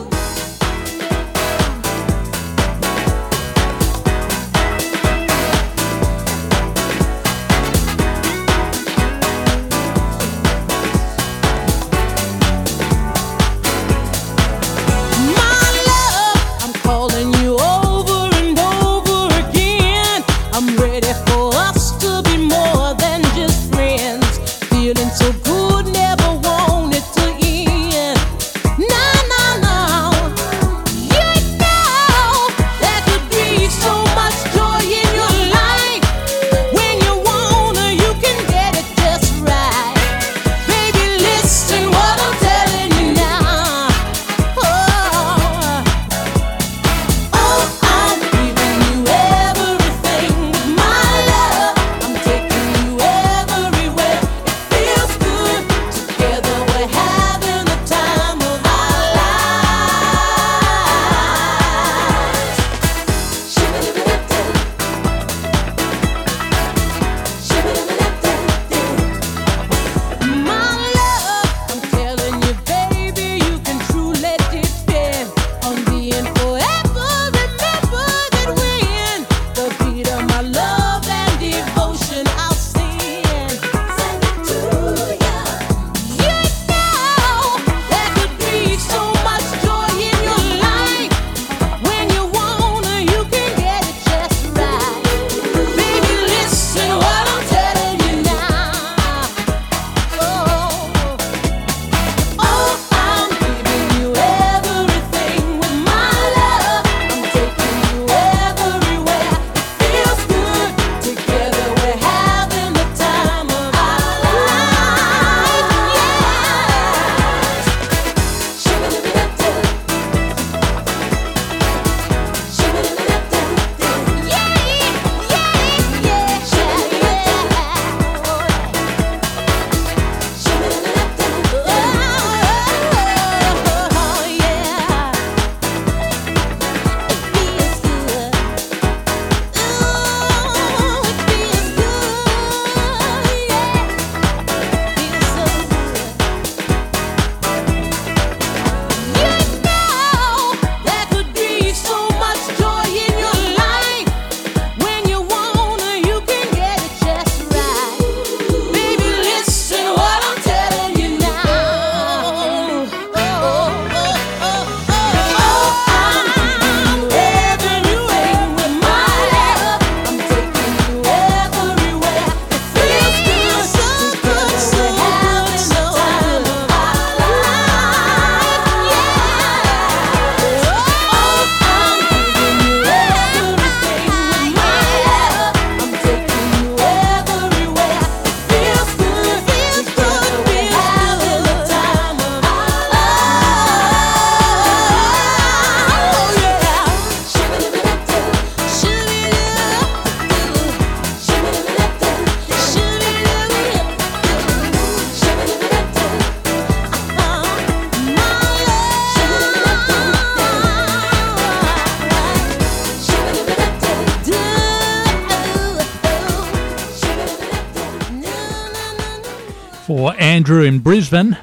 Brisbane,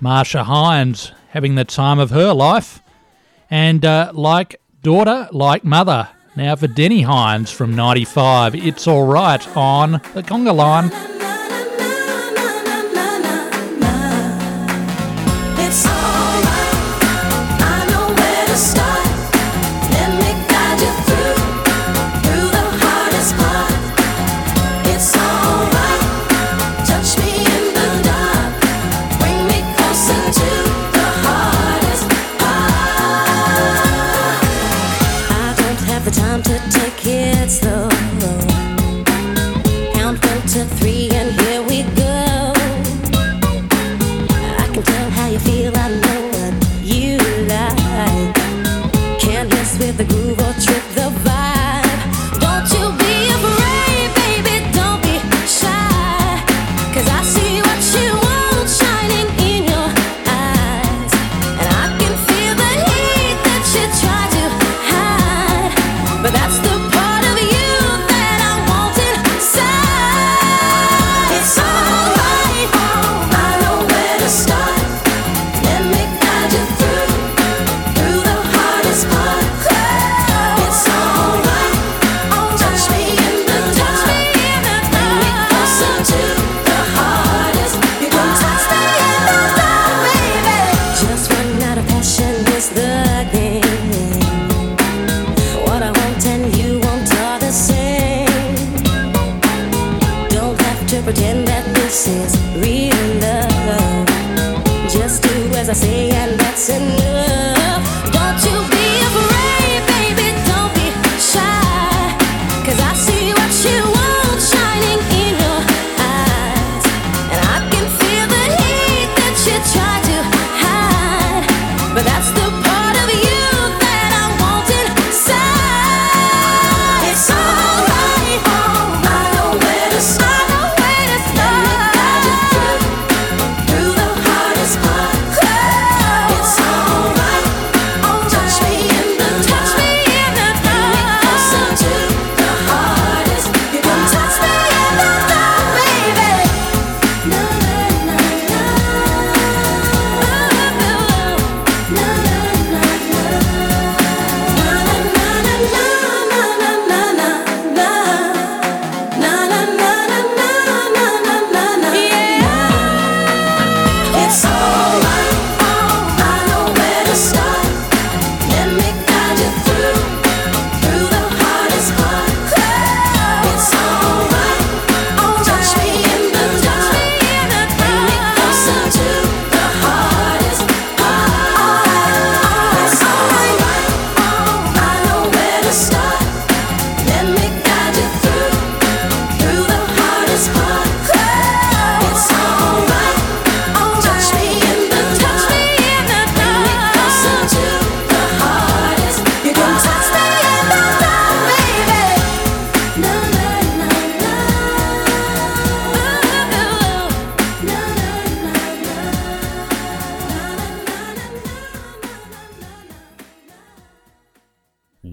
Marcia Hines having the time of her life. And uh, like daughter, like mother. Now for Deni Hines from 95, it's alright on the conga line.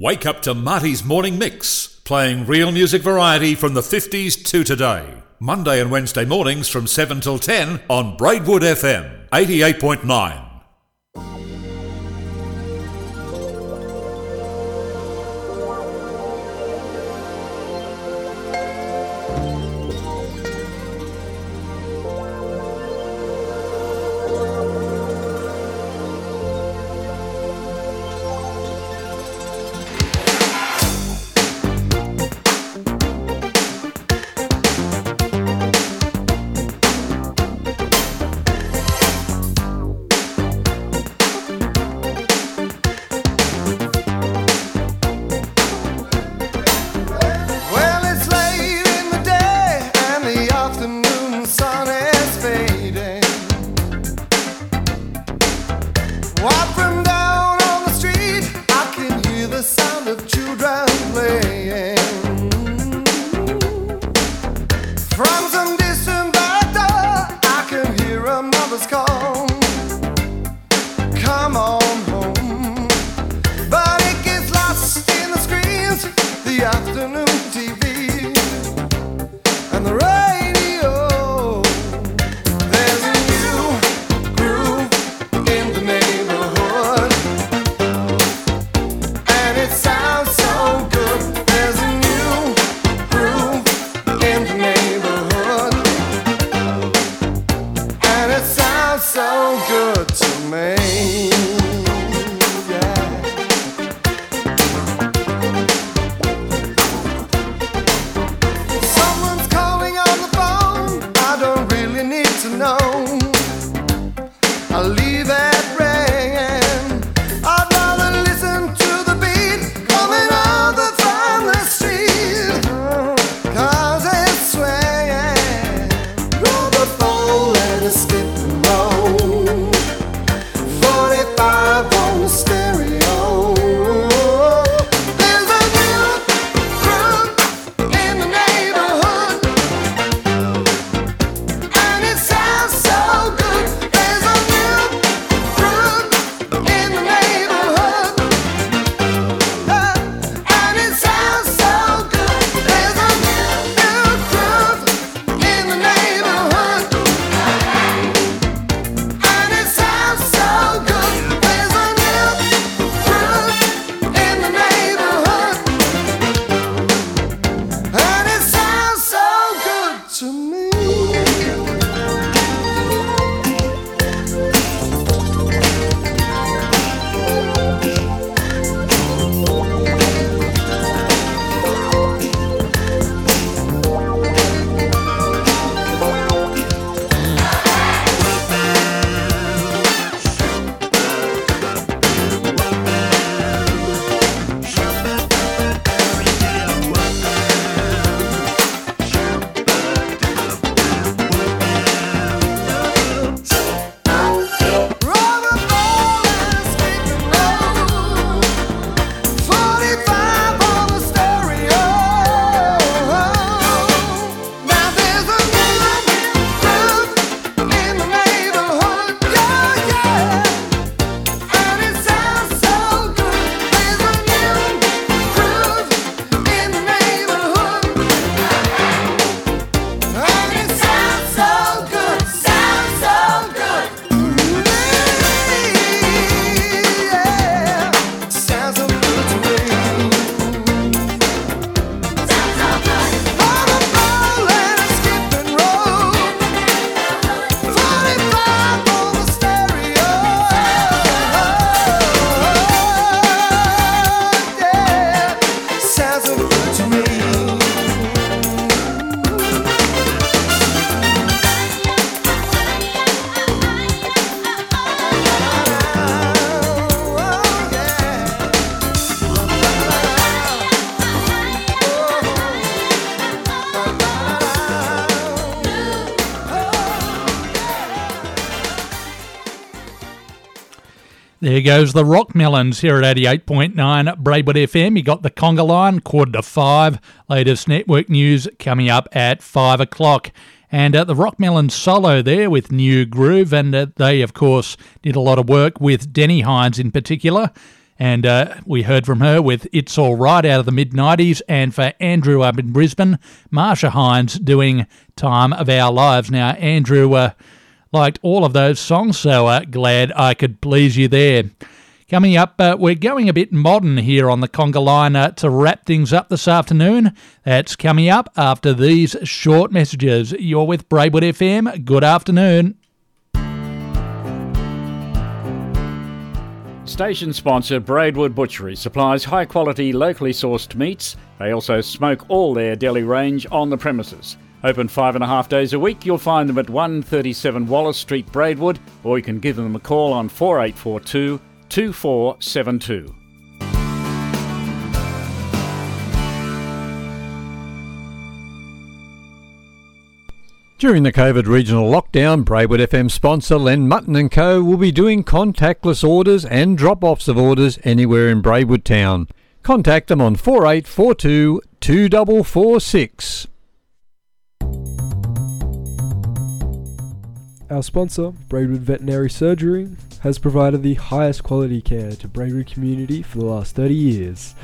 Wake up to Marty's Morning Mix, playing real music variety from the 50s to today. Monday and Wednesday mornings from 7 till 10 on Braidwood FM 88.9. There goes the Rockmelons here at 88.9 Braidwood FM. You got the conga line, quarter to five. Latest network news coming up at five o'clock. And uh, the Rockmelons solo there with New Groove. And uh, they, of course, did a lot of work with Deni Hines in particular. And uh, we heard from her with It's All Right out of the mid 90s. And for Andrew up in Brisbane, Marcia Hines doing Time of Our Lives. Now, Andrew uh, liked all of those songs, so uh, glad I could please you there. Coming up, uh, we're going a bit modern here on the conga line uh, to wrap things up this afternoon. That's coming up after these short messages. You're with Braidwood FM. Good afternoon. Station sponsor Braidwood Butchery supplies high quality, locally sourced meats. They also smoke all their deli range on the premises. Open five and a half days a week. You'll find them at 137 Wallace Street, Braidwood, or you can give them a call on 4842 2472. During the COVID regional lockdown, Braidwood FM sponsor Len Mutton & Co will be doing contactless orders and drop-offs of orders anywhere in Braidwood town. Contact them on 4842 2446. Our sponsor, Braidwood Veterinary Surgery, has provided the highest quality care to Braidwood community for the last 30 years.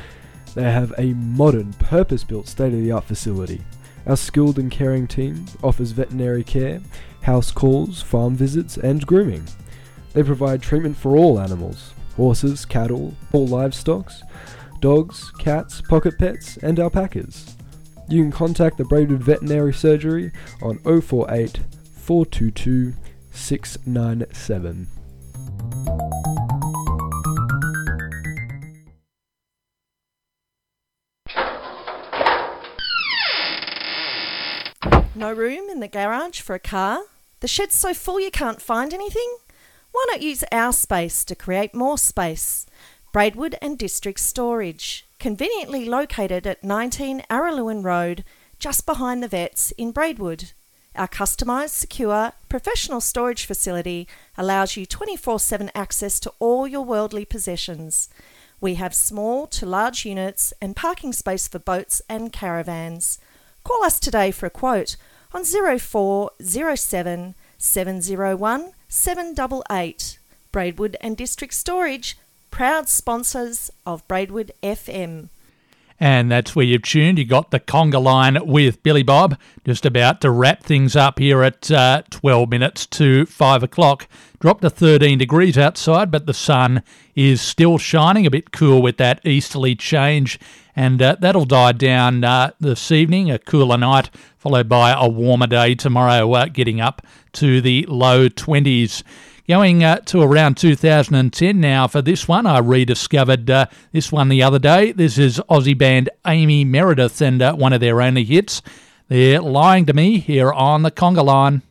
They have a modern, purpose-built state-of-the-art facility. Our skilled and caring team offers veterinary care, house calls, farm visits, and grooming. They provide treatment for all animals horses, cattle, all livestock, dogs, cats, pocket pets, and alpacas. You can contact the Braidwood Veterinary Surgery on 048 422 697. No room in the garage for a car? The shed's so full you can't find anything? Why not use our space to create more space? Braidwood and District Storage, conveniently located at 19 Araluen Road, just behind the vets in Braidwood. Our customised, secure, professional storage facility allows you 24 7 access to all your worldly possessions. We have small to large units and parking space for boats and caravans. Call us today for a quote on 0407 701 788. Braidwood and District Storage, proud sponsors of Braidwood FM. And that's where you've tuned. You got the conga line with Billy Bob. Just about to wrap things up here at uh, 12 minutes to 5 o'clock. Dropped to 13 degrees outside, but the sun is still shining. A bit cool with that easterly change. And uh, that'll die down uh, this evening. A cooler night, followed by a warmer day tomorrow, uh, getting up to the low 20s. Going uh, to around 2010 now for this one. I rediscovered uh, this one the other day. This is Aussie band Amy Meredith and uh, one of their only hits. They're lying to me here on the conga line.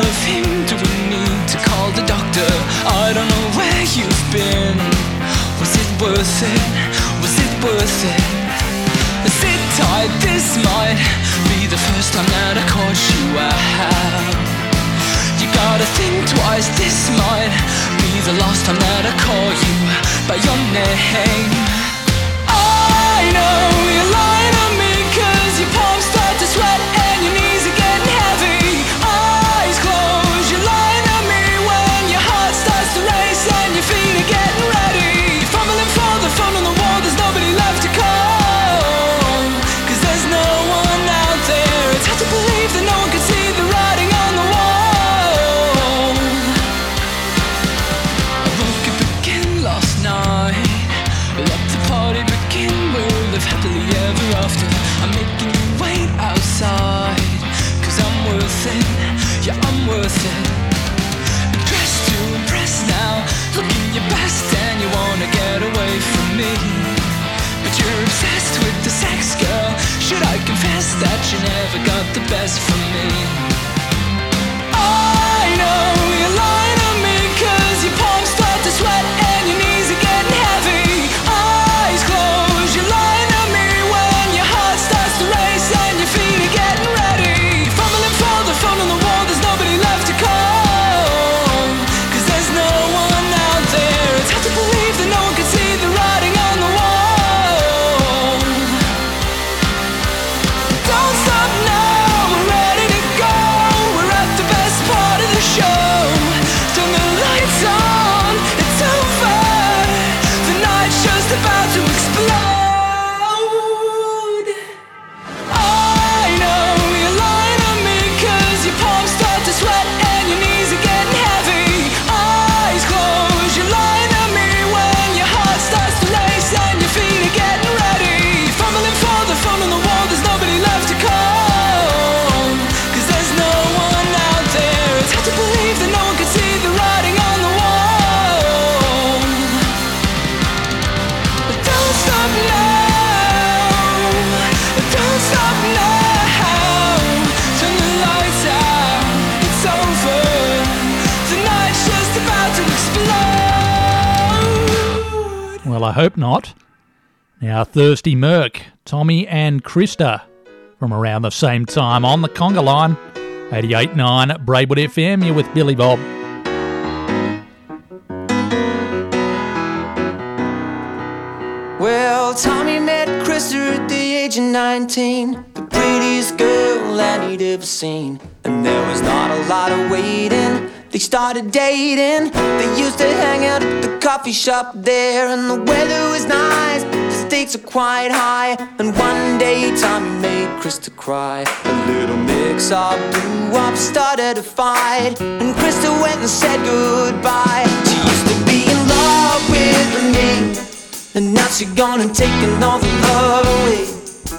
Of him, do we need to call the doctor? I don't know where you've been. Was it worth it? Was it worth it? Sit tight, this might be the first time that I caught you out. You gotta think twice, this might be the last time that I call you by your name. I know you're lying I'm. Dressed to impress now. Looking your best and you wanna get away from me. But you're obsessed with the sex, girl. Should I confess that you never got the best from me? I know I hope not. Now, Thirsty Merc, Tommy and Krista from around the same time on the conga line. 88.9 Braidwood FM, you're with Billy Bob. Well, Tommy met Krista at the age of 19, the prettiest girl that he'd ever seen. And there was not a lot of waiting. They started dating. They used to hang out at the coffee shop there, and the weather was nice, but the stakes are quite high. And one day, Tommy made Krista cry. A little mix up, blew up, started a fight, and Krista went and said goodbye. She used to be in love with me. And now she's gone and taken all the love away.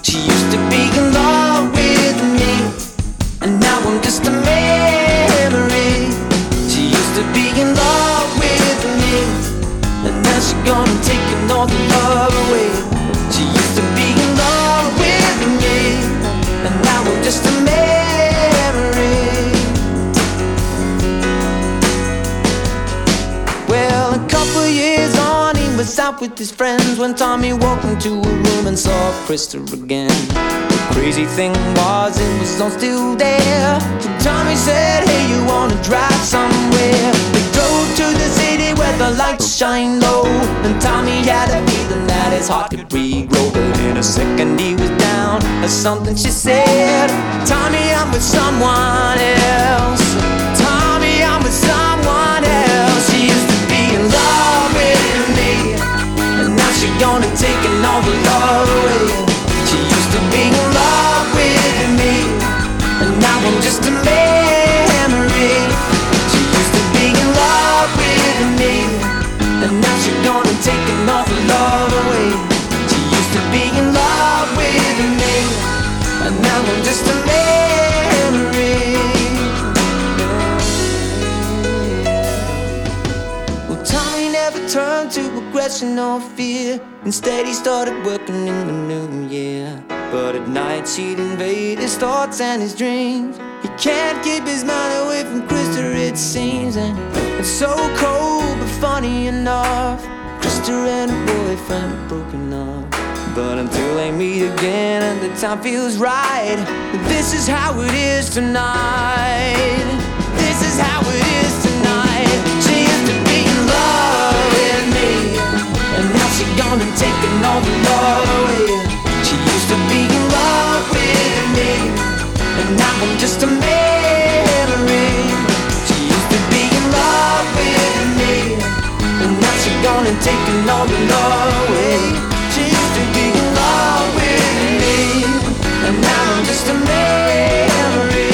She used to be in love with me, and now I'm just a memory. Used to be in love with me, and now she gone and taken all the love away. She used to be in love with me, and now we're just a memory. Well, a couple years on, he was out with his friends when Tommy walked into a room and saw Krista again. Crazy thing was, it was all still there. So Tommy said, Hey, you wanna drive somewhere? They drove to the city where the lights shine low. And Tommy had a feeling that his heart could regrow. But in a second, he was down. Or something she said, Tommy, I'm with someone else. Tommy, I'm with someone else. She used to be in love with me, and now she's gonna taking all the love away. Instead, he started working in the new year. But at night, she'd invade his thoughts and his dreams. He can't keep his mind away from Krista, it seems. And it's so cold, but funny enough. Krista and her boyfriend broken up. But until they meet again and the time feels right, this is how it is tonight. This is how it is tonight. She gone and taken all the love away. She used to be in love with me, and now I'm just a memory. She used to be in love with me, and now she gone and taken all the love away. She used to be in love with me, and now I'm just a memory.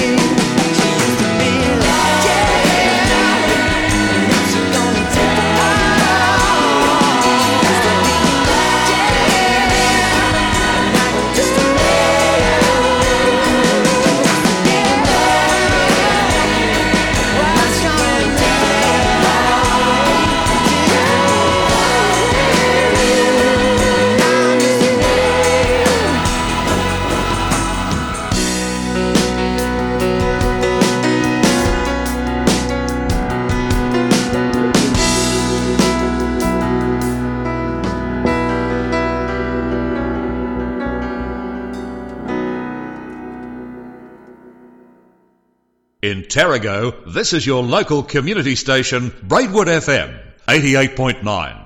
Tarago, this is your local community station, Braidwood FM, 88.9.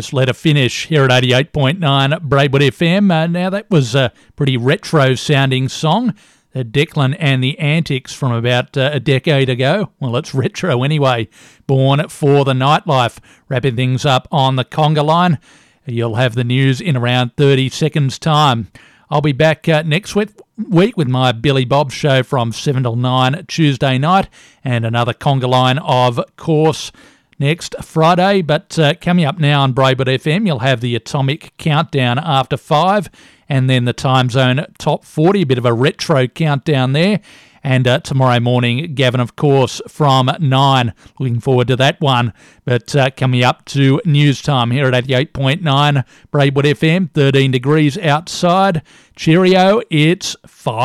Let a finish here at 88.9 Braidwood FM. Uh, now, that was a pretty retro sounding song. Uh, Declan and the Antics from about uh, a decade ago. Well, it's retro anyway. Born for the nightlife. Wrapping things up on the conga line. You'll have the news in around 30 seconds' time. I'll be back uh, next week week with my Billy Bob show from 7 till 9 Tuesday night and another conga line, of course, next Friday. But uh, coming up now on Braidwood FM, you'll have the Atomic Countdown after 5 and then the Time Zone Top 40, a bit of a retro countdown there. And uh, tomorrow morning, Gavin, of course, from 9. Looking forward to that one. But uh, coming up to news time here at 88.9 Braidwood FM, 13 degrees outside. Cheerio, it's 5.